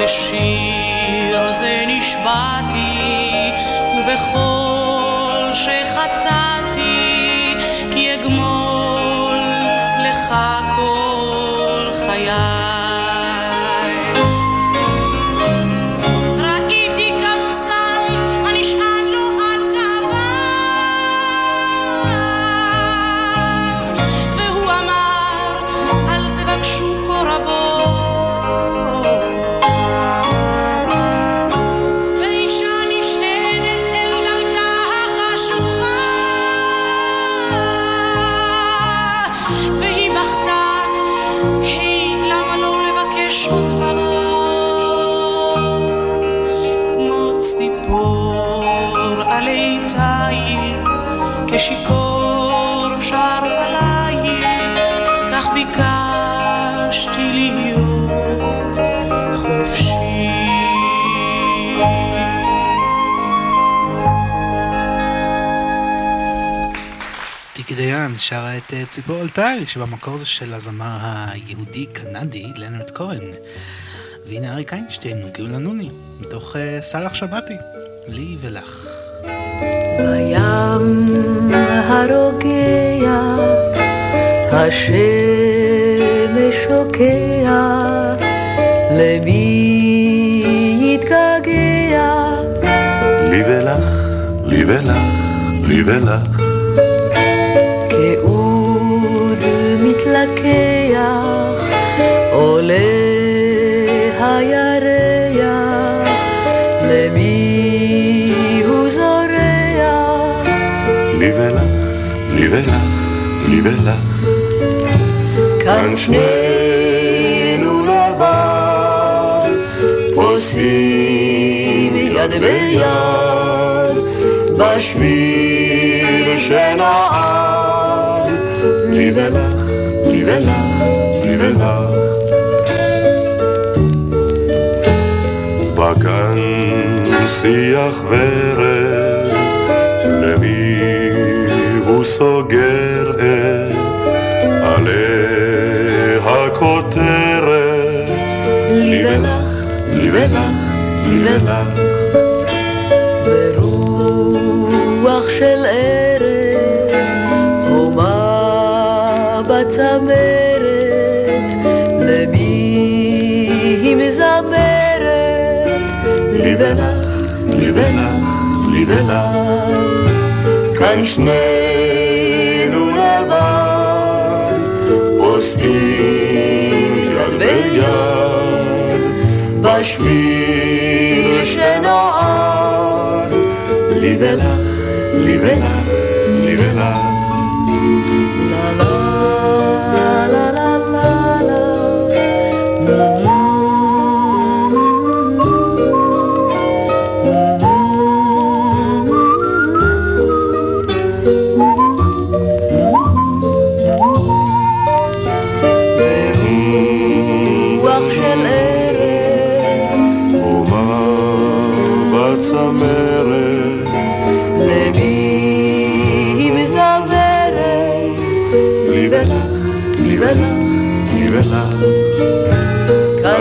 בשיר זה נשבעתי, ובכל דיין שרה את אה, ציפור תיל, שבמקור זה של הזמר היהודי-קנדי לנרד כהן. והנה אריק איינשטיין, גאולה לנוני, מתוך אה, סאלח שבתי, לי ולך. בים הרוגע, השמש שוקע, למי יתגעגע? לי ולך, לי ולך. כאוד מתלקח, עולה הירח, למי הוא זורח? לי ולך, לי ולך, לי ולך. כאן שנינו לבד, פוסעים יד ביד, בשביל שנעד. לי ולך, ולך, לי ולך. בגן שיח ורד, למי הוא סוגר את עלי הכותרת? לי ולך, לי ולך, לי ולך. ברוח של ערב, הומה בצמרת, למי היא מזמרת? לי ולך, לי ולך, לי ולך. כאן שנינו לבד, עושים יד ביד, בשביל שנועד. לי ולך, לי ולך, לי ולך.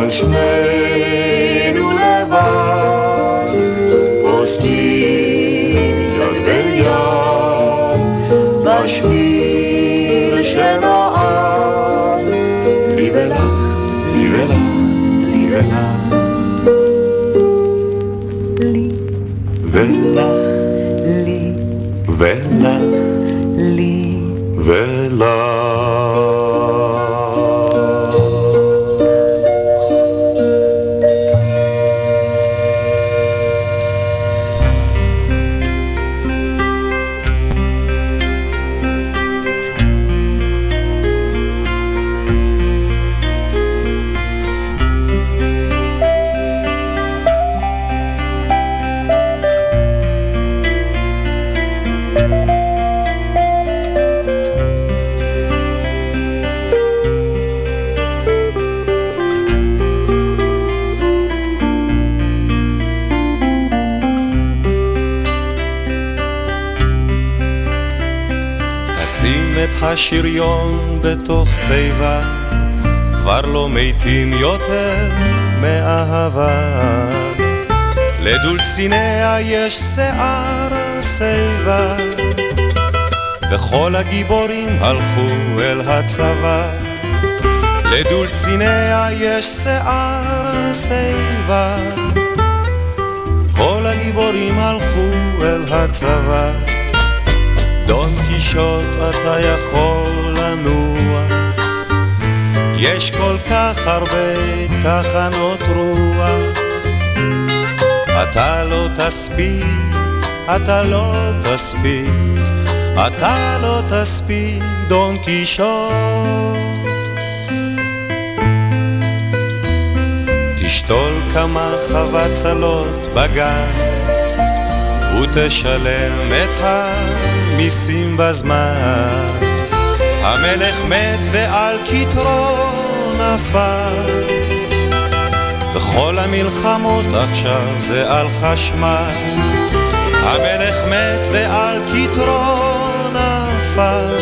כאן השריון בתוך תיבה, כבר לא מתים יותר מאהבה. לדולציניה יש שיער שיבה, וכל הגיבורים הלכו אל הצבא. לדולציניה יש שיער שיבה, כל הגיבורים הלכו אל הצבא. קישוט אתה יכול לנוע, יש כל כך הרבה תחנות רוח. אתה לא תספיק, אתה לא תספיק, אתה לא תספיק, דון קישוט. תשתול כמה חבצלות בגן, ותשלם את המיסים בזמן. המלך מת ועל כתרו נפל, וכל המלחמות עכשיו זה על חשמל. המלך מת ועל כתרו נפל,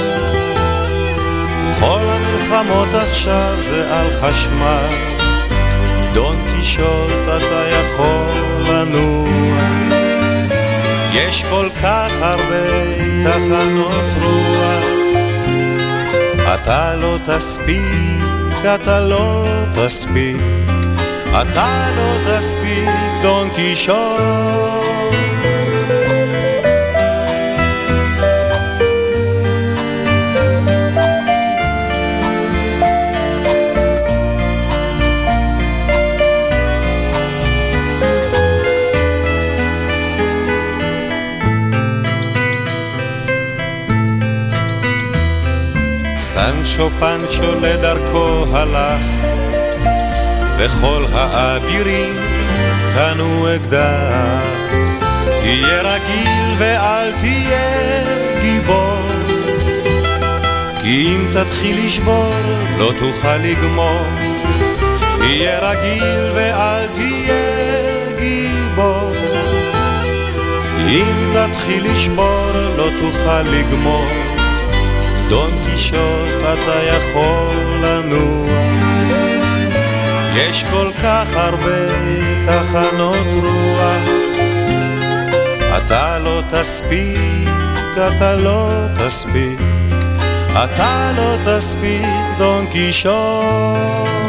כל המלחמות עכשיו זה על חשמל. דון קישוט אתה יכול לנוע יש כל כך הרבה תחנות רוח. אתה לא תספיק, אתה לא תספיק אתה לא תספיק, דון קישוט סנצ'ו פנצ'ו לדרכו הלך, וכל האבירים קנו אקדח. תהיה רגיל ואל תהיה גיבור, כי אם תתחיל לשבור לא תוכל לגמור. תהיה רגיל ואל תהיה גיבור, אם תתחיל לשבור לא תוכל לגמור. דון קישוט אתה יכול לנוע, יש כל כך הרבה תחנות רוח. אתה לא תספיק, אתה לא תספיק, אתה לא תספיק, דון קישון.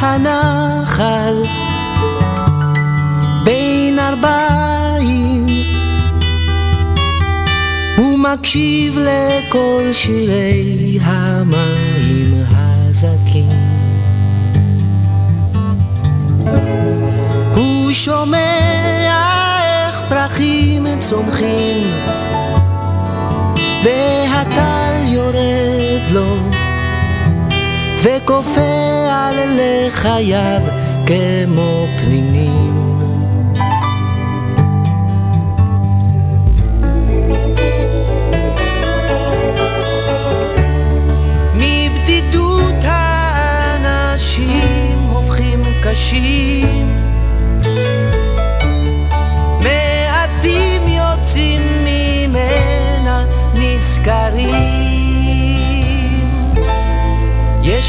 הנחל בין ארבעים הוא מקשיב לכל שירי המים הזכים. הוא שומע איך פרחים צומחים והטל יורד לו וכופה על לחייו כמו פנינים. מבדידות האנשים הופכים קשים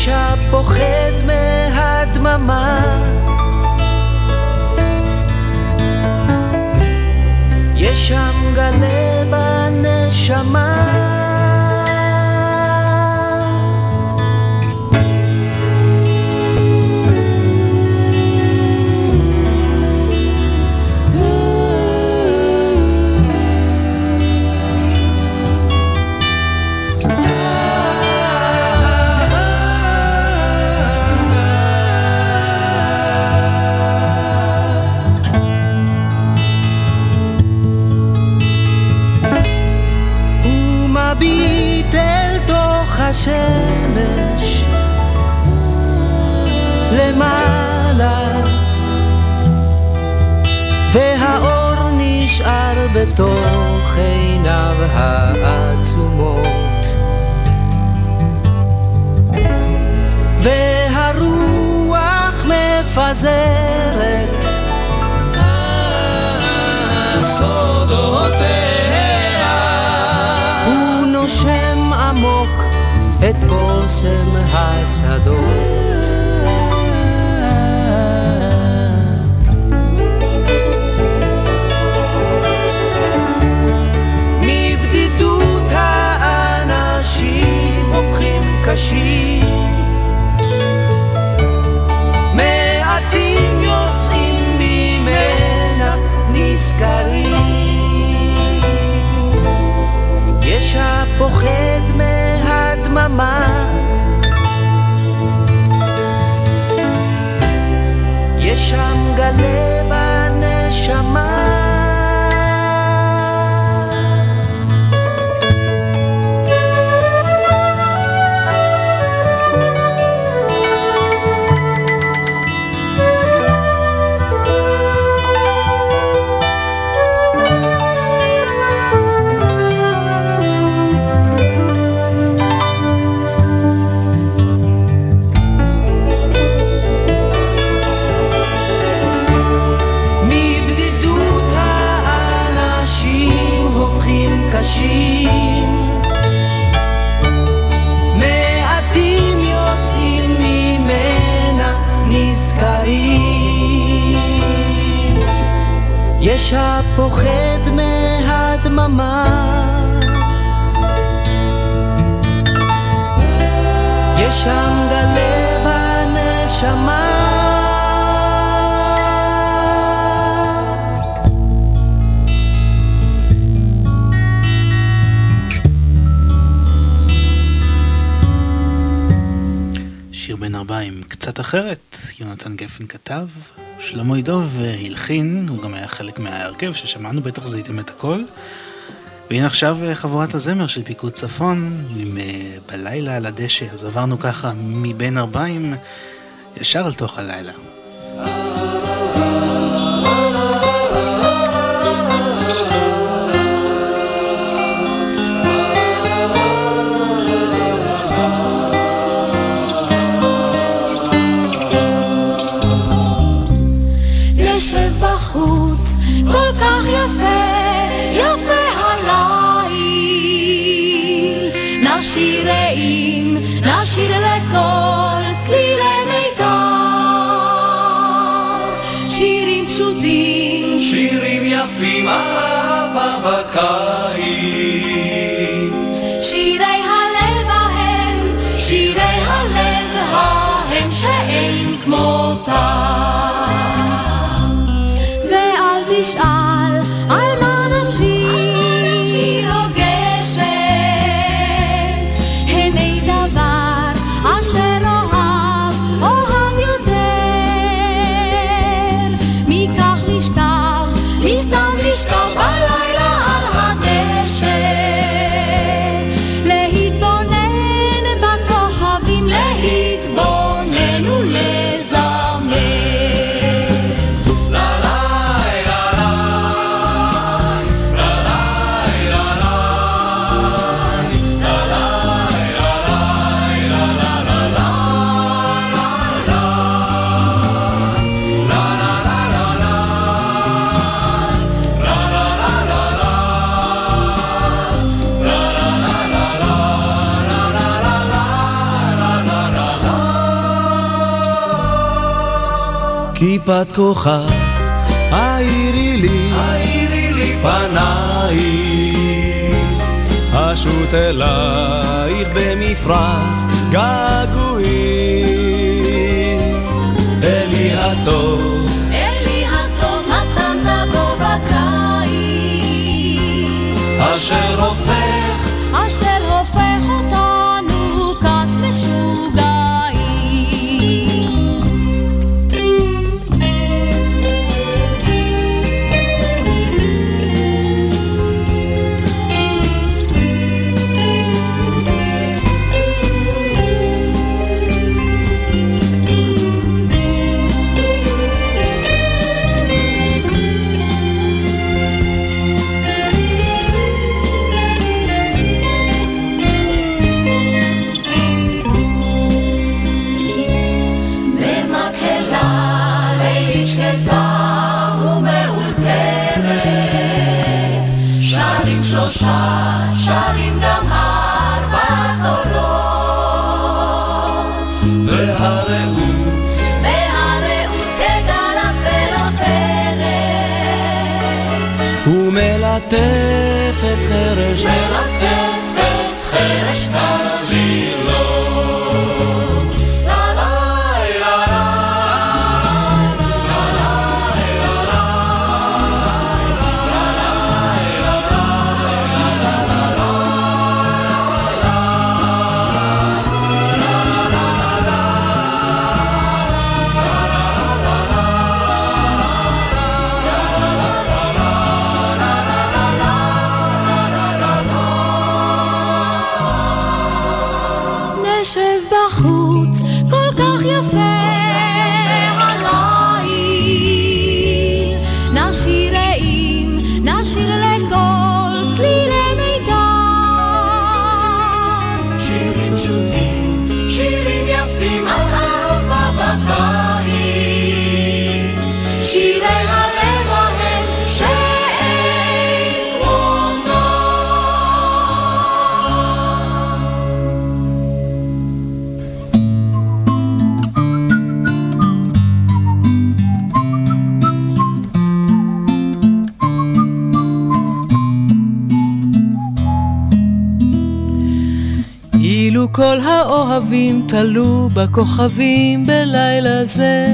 יש הפוחד מהדממה. יש שם גלה בנשמה בתוך עיניו העצומות. והרוח מפזרת. סודותיה. הוא נושם עמוק את בושם השדות קשים. מעטים יוצאים ממנה נזכרים. יש הפוחד מהדממה. יש שם גלה בנשמה חלק מההרכב ששמענו, בטח זיהיתם את הכל. והנה עכשיו אה, חבורת הזמר של פיקוד צפון, עם אה, בלילה על הדשא, אז עברנו ככה מבין ארבעים ישר אל תוך הלילה. רעים, נשיר לכל צלילי מיתר. שירים פשוטים, שירים יפים על אהבה בקיץ. שירי הלב ההם, שירי הלב ההם שאין כמותם. ואל תשאל כיפת כוכב, האירי לי, האירי לי פנייך, אשוט אלייך במפרש געגועים. אלי הטוב, אלי הטוב, מה שמת בו בקיץ? אשר הופך, חרש, מלטפת חרש קלילות כל האוהבים תלו בכוכבים בלילה זה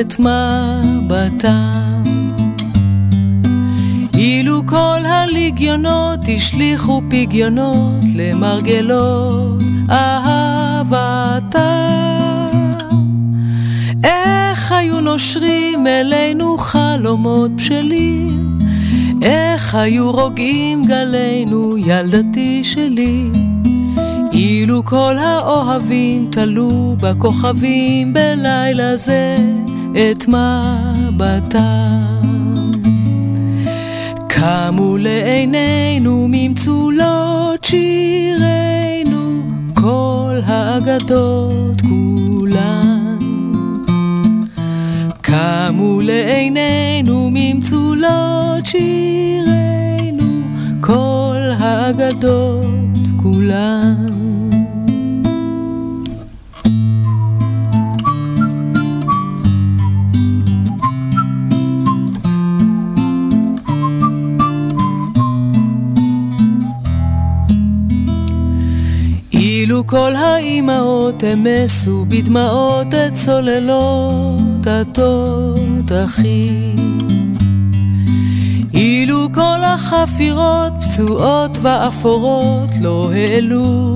את מבטם. אילו כל הליגיונות השליכו פגיונות למרגלות אהבתם. איך היו נושרים אלינו חלומות בשלים, איך היו רוגעים גלינו ילדתי שלי. אילו כל האוהבים תלו בכוכבים בלילה זה את מבטם. קמו לעינינו ממצולות שירינו כל האגדות כולן. קמו לעינינו ממצולות שירינו כל האגדות כולן. כל האימהות אמסו בדמעות את צוללות התותחים. אילו כל החפירות פצועות ואפורות לא העלו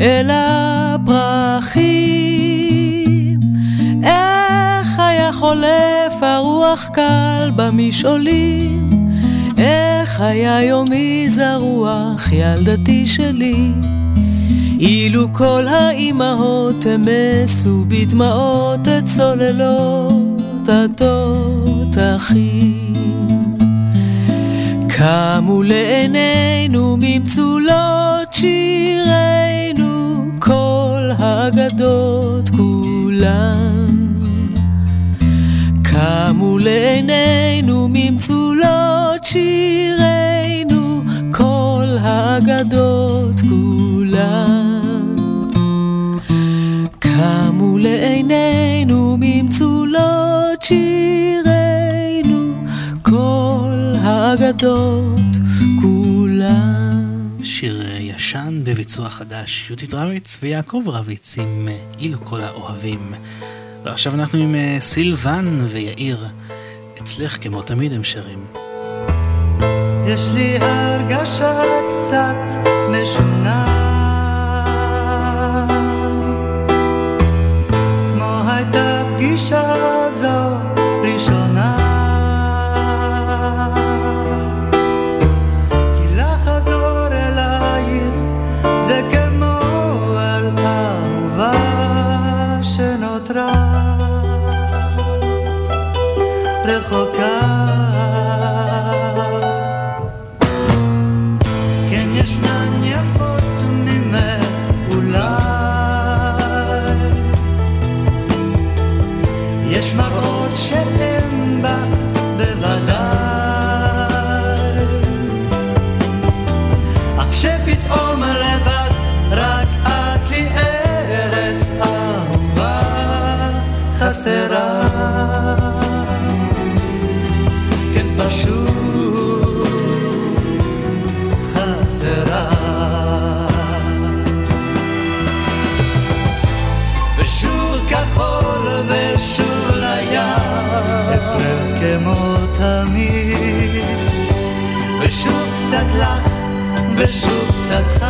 אל הפרחים. איך היה חולף הרוח קל במשעולים, איך היה יומי זרוח ילדתי שלי. אילו כל האימהות אמסו בדמעות את צוללות התותחים. קמו לעינינו ממצולות שירינו כל האגדות כולן. קמו לעינינו ממצולות שירינו כל האגדות כולן. קמו לעינינו ממצולות שירינו כל האגדות כולן. שיר ישן בביצוע חדש, יהודית רביץ ויעקב רביץ עם אה, אילו כל האוהבים. ועכשיו אנחנו עם אה, סילבן ויאיר. אצלך כמו תמיד הם שרים. יש לי הרגשה קצת משונה הייתה פגישה ושוב קצת חם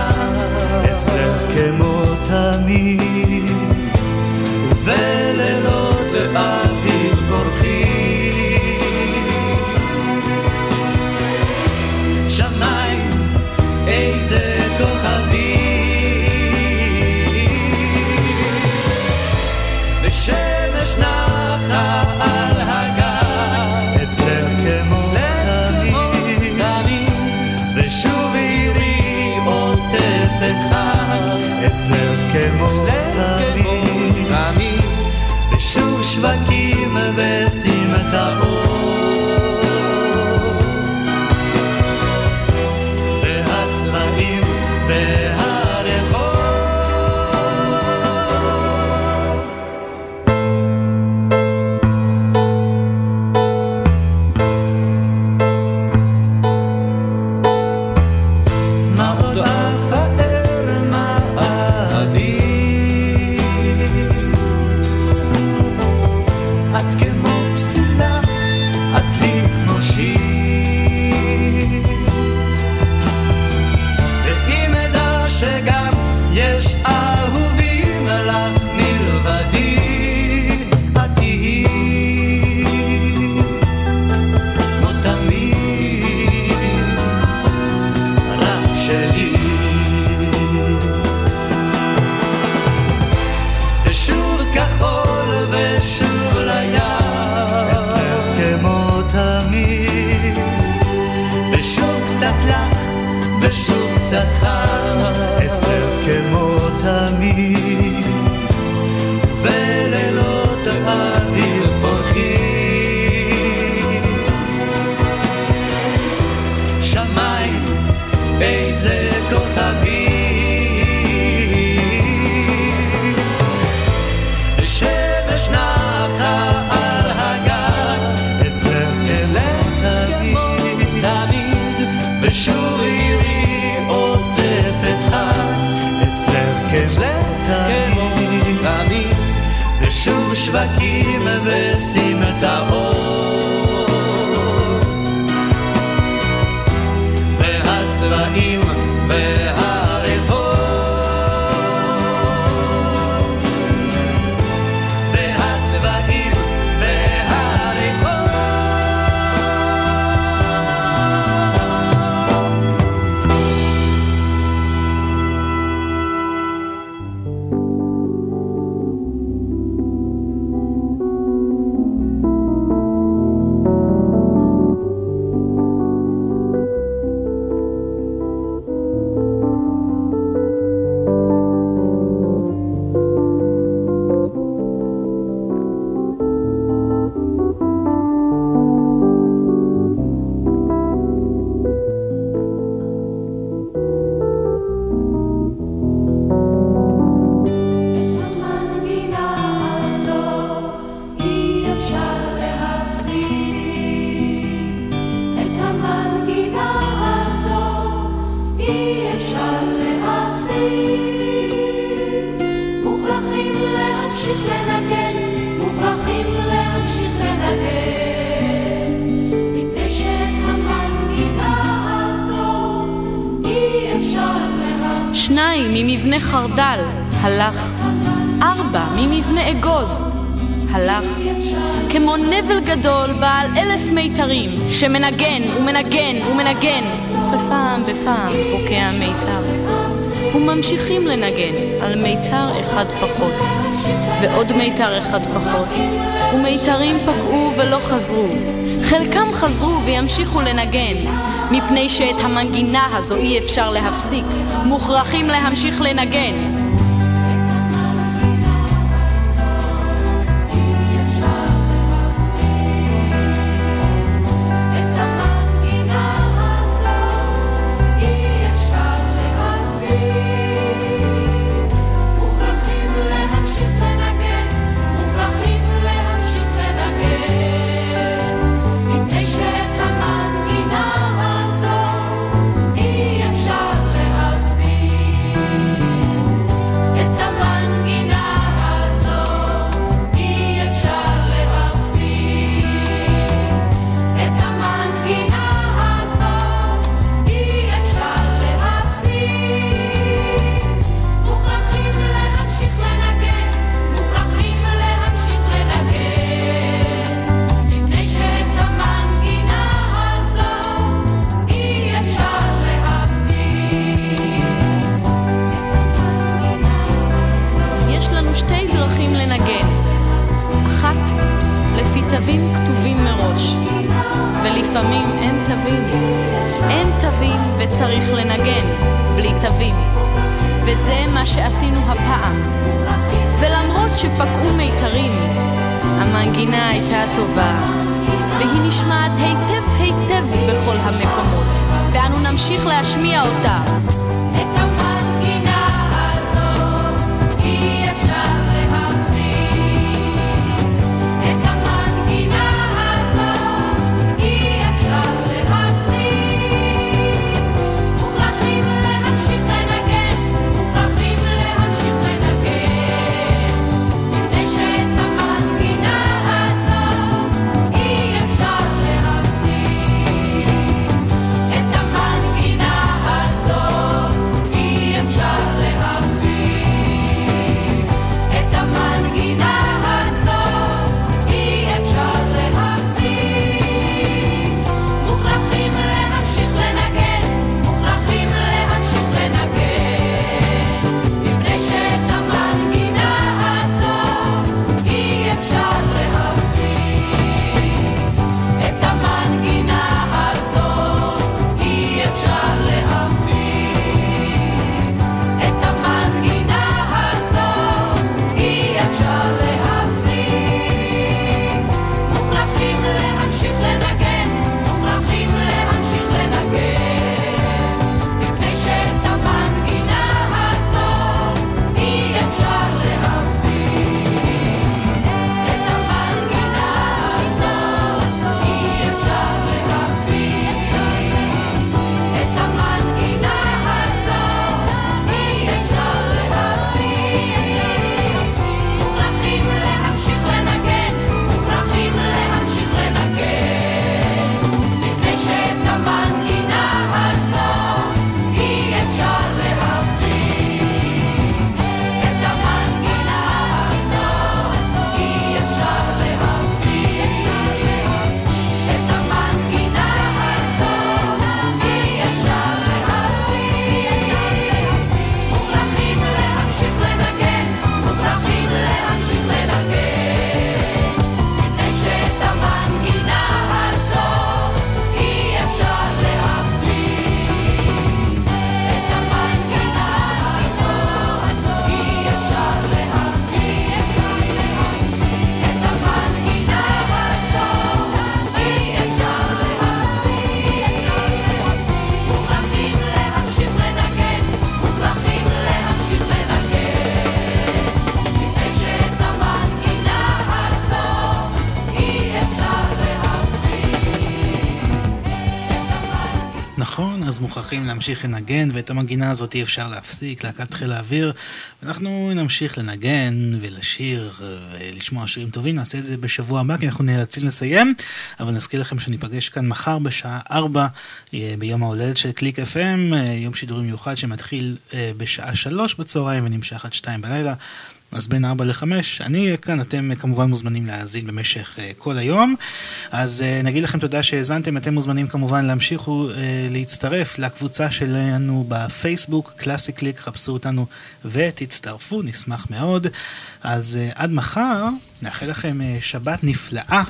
מנגן, הוא מנגן, הוא מנגן, ופעם בפעם פוקע מיתר. וממשיכים לנגן על מיתר אחד פחות, ועוד מיתר אחד פחות, ומיתרים פקעו ולא חזרו. חלקם חזרו וימשיכו לנגן, מפני שאת המנגינה הזו אי אפשר להפסיק, מוכרחים להמשיך לנגן. הולכים להמשיך לנגן, ואת המנגינה הזאת אי אפשר להפסיק, להקת חיל האוויר. אנחנו נמשיך לנגן ולשיר ולשמוע שירים טובים, נעשה את זה בשבוע הבא, כי אנחנו נאלצים לסיים, אבל נזכיר לכם שניפגש כאן מחר בשעה 4 ביום ההולדת של קליק FM, יום שידורים מיוחד שמתחיל בשעה 3 בצהריים ונמשך עד 2 בלילה. אז בין 4 ל-5, אני אהיה כאן, אתם כמובן מוזמנים להאזין במשך uh, כל היום. אז uh, נגיד לכם תודה שהאזנתם, אתם מוזמנים כמובן להמשיך ולהצטרף uh, לקבוצה שלנו בפייסבוק, קלאסי קליק, חפשו אותנו ותצטרפו, נשמח מאוד. אז uh, עד מחר, נאחל לכם uh, שבת נפלאה,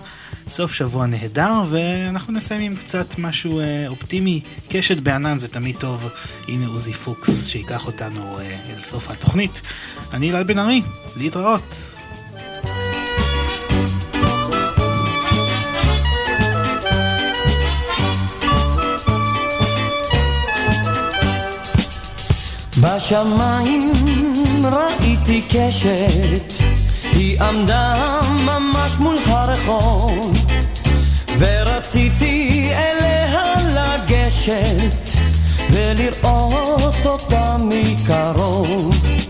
סוף שבוע נהדר, ואנחנו נסיים עם קצת משהו uh, אופטימי. קשת בענן זה תמיד טוב. הנה עוזי פוקס שיקח אותנו uh, אל סוף התוכנית. אני אלעד בן ארי, להתראות. בשמיים ראיתי קשת, היא עמדה ממש מול הרחוב, ורציתי אליה לגשת, ולראות אותה מקרוב.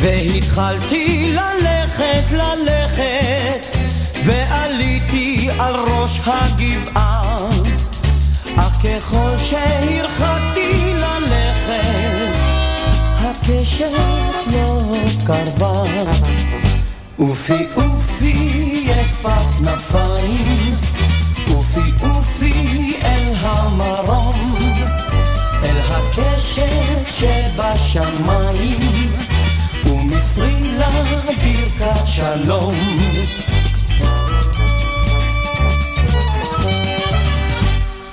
והתחלתי ללכת, ללכת, ועליתי על ראש הגבעה, אך ככל שהרחקתי ללכת, הקשת לא קרבה. אופי אופי יפת כנפיים, אופי אופי אל המרום, אל הקשת שבשמיים, ומסרי לה ברכת שלום.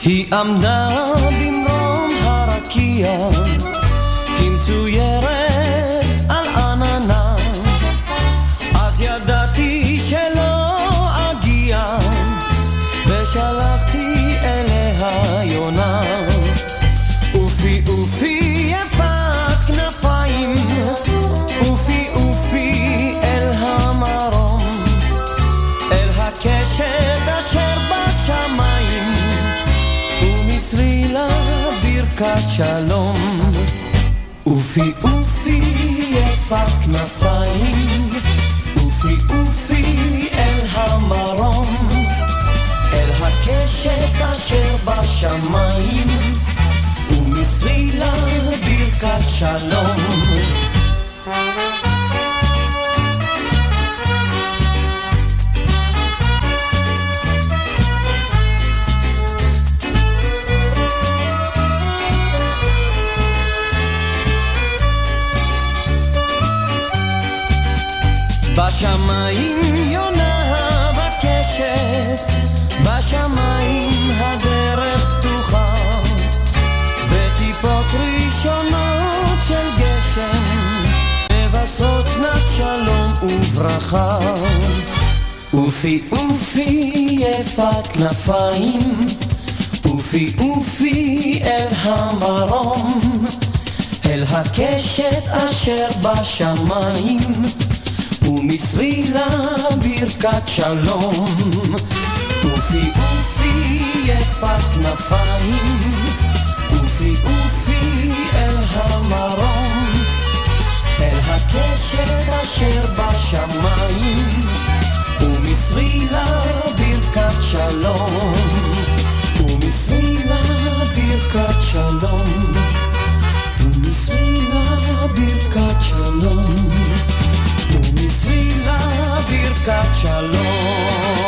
היא עמדה במרום הרקיע כמצוירת שלום. אופי אופי יפת כנפיים, אופי אופי אל המרום, אל הקשת אשר בשמיים, ומסרי לה ברכת שלום. בשמיים יונה בקשת, בשמיים הדרך פתוחה, וטיפות ראשונות של גשם, מבשרות שנת שלום וברכה. אופי אופי יפת כנפיים, אופי אופי אל המרום, אל הקשת אשר בשמיים. ומסרי לה ברכת שלום. אופי אופי את בכנפיים, אופי אופי אל המרום, אל הקשת אשר בשמיים, ומסרי לה ברכת שלום, ומסרי לה ברכת שלום, ומסרי לה ברכת שלום. ברכת שלום.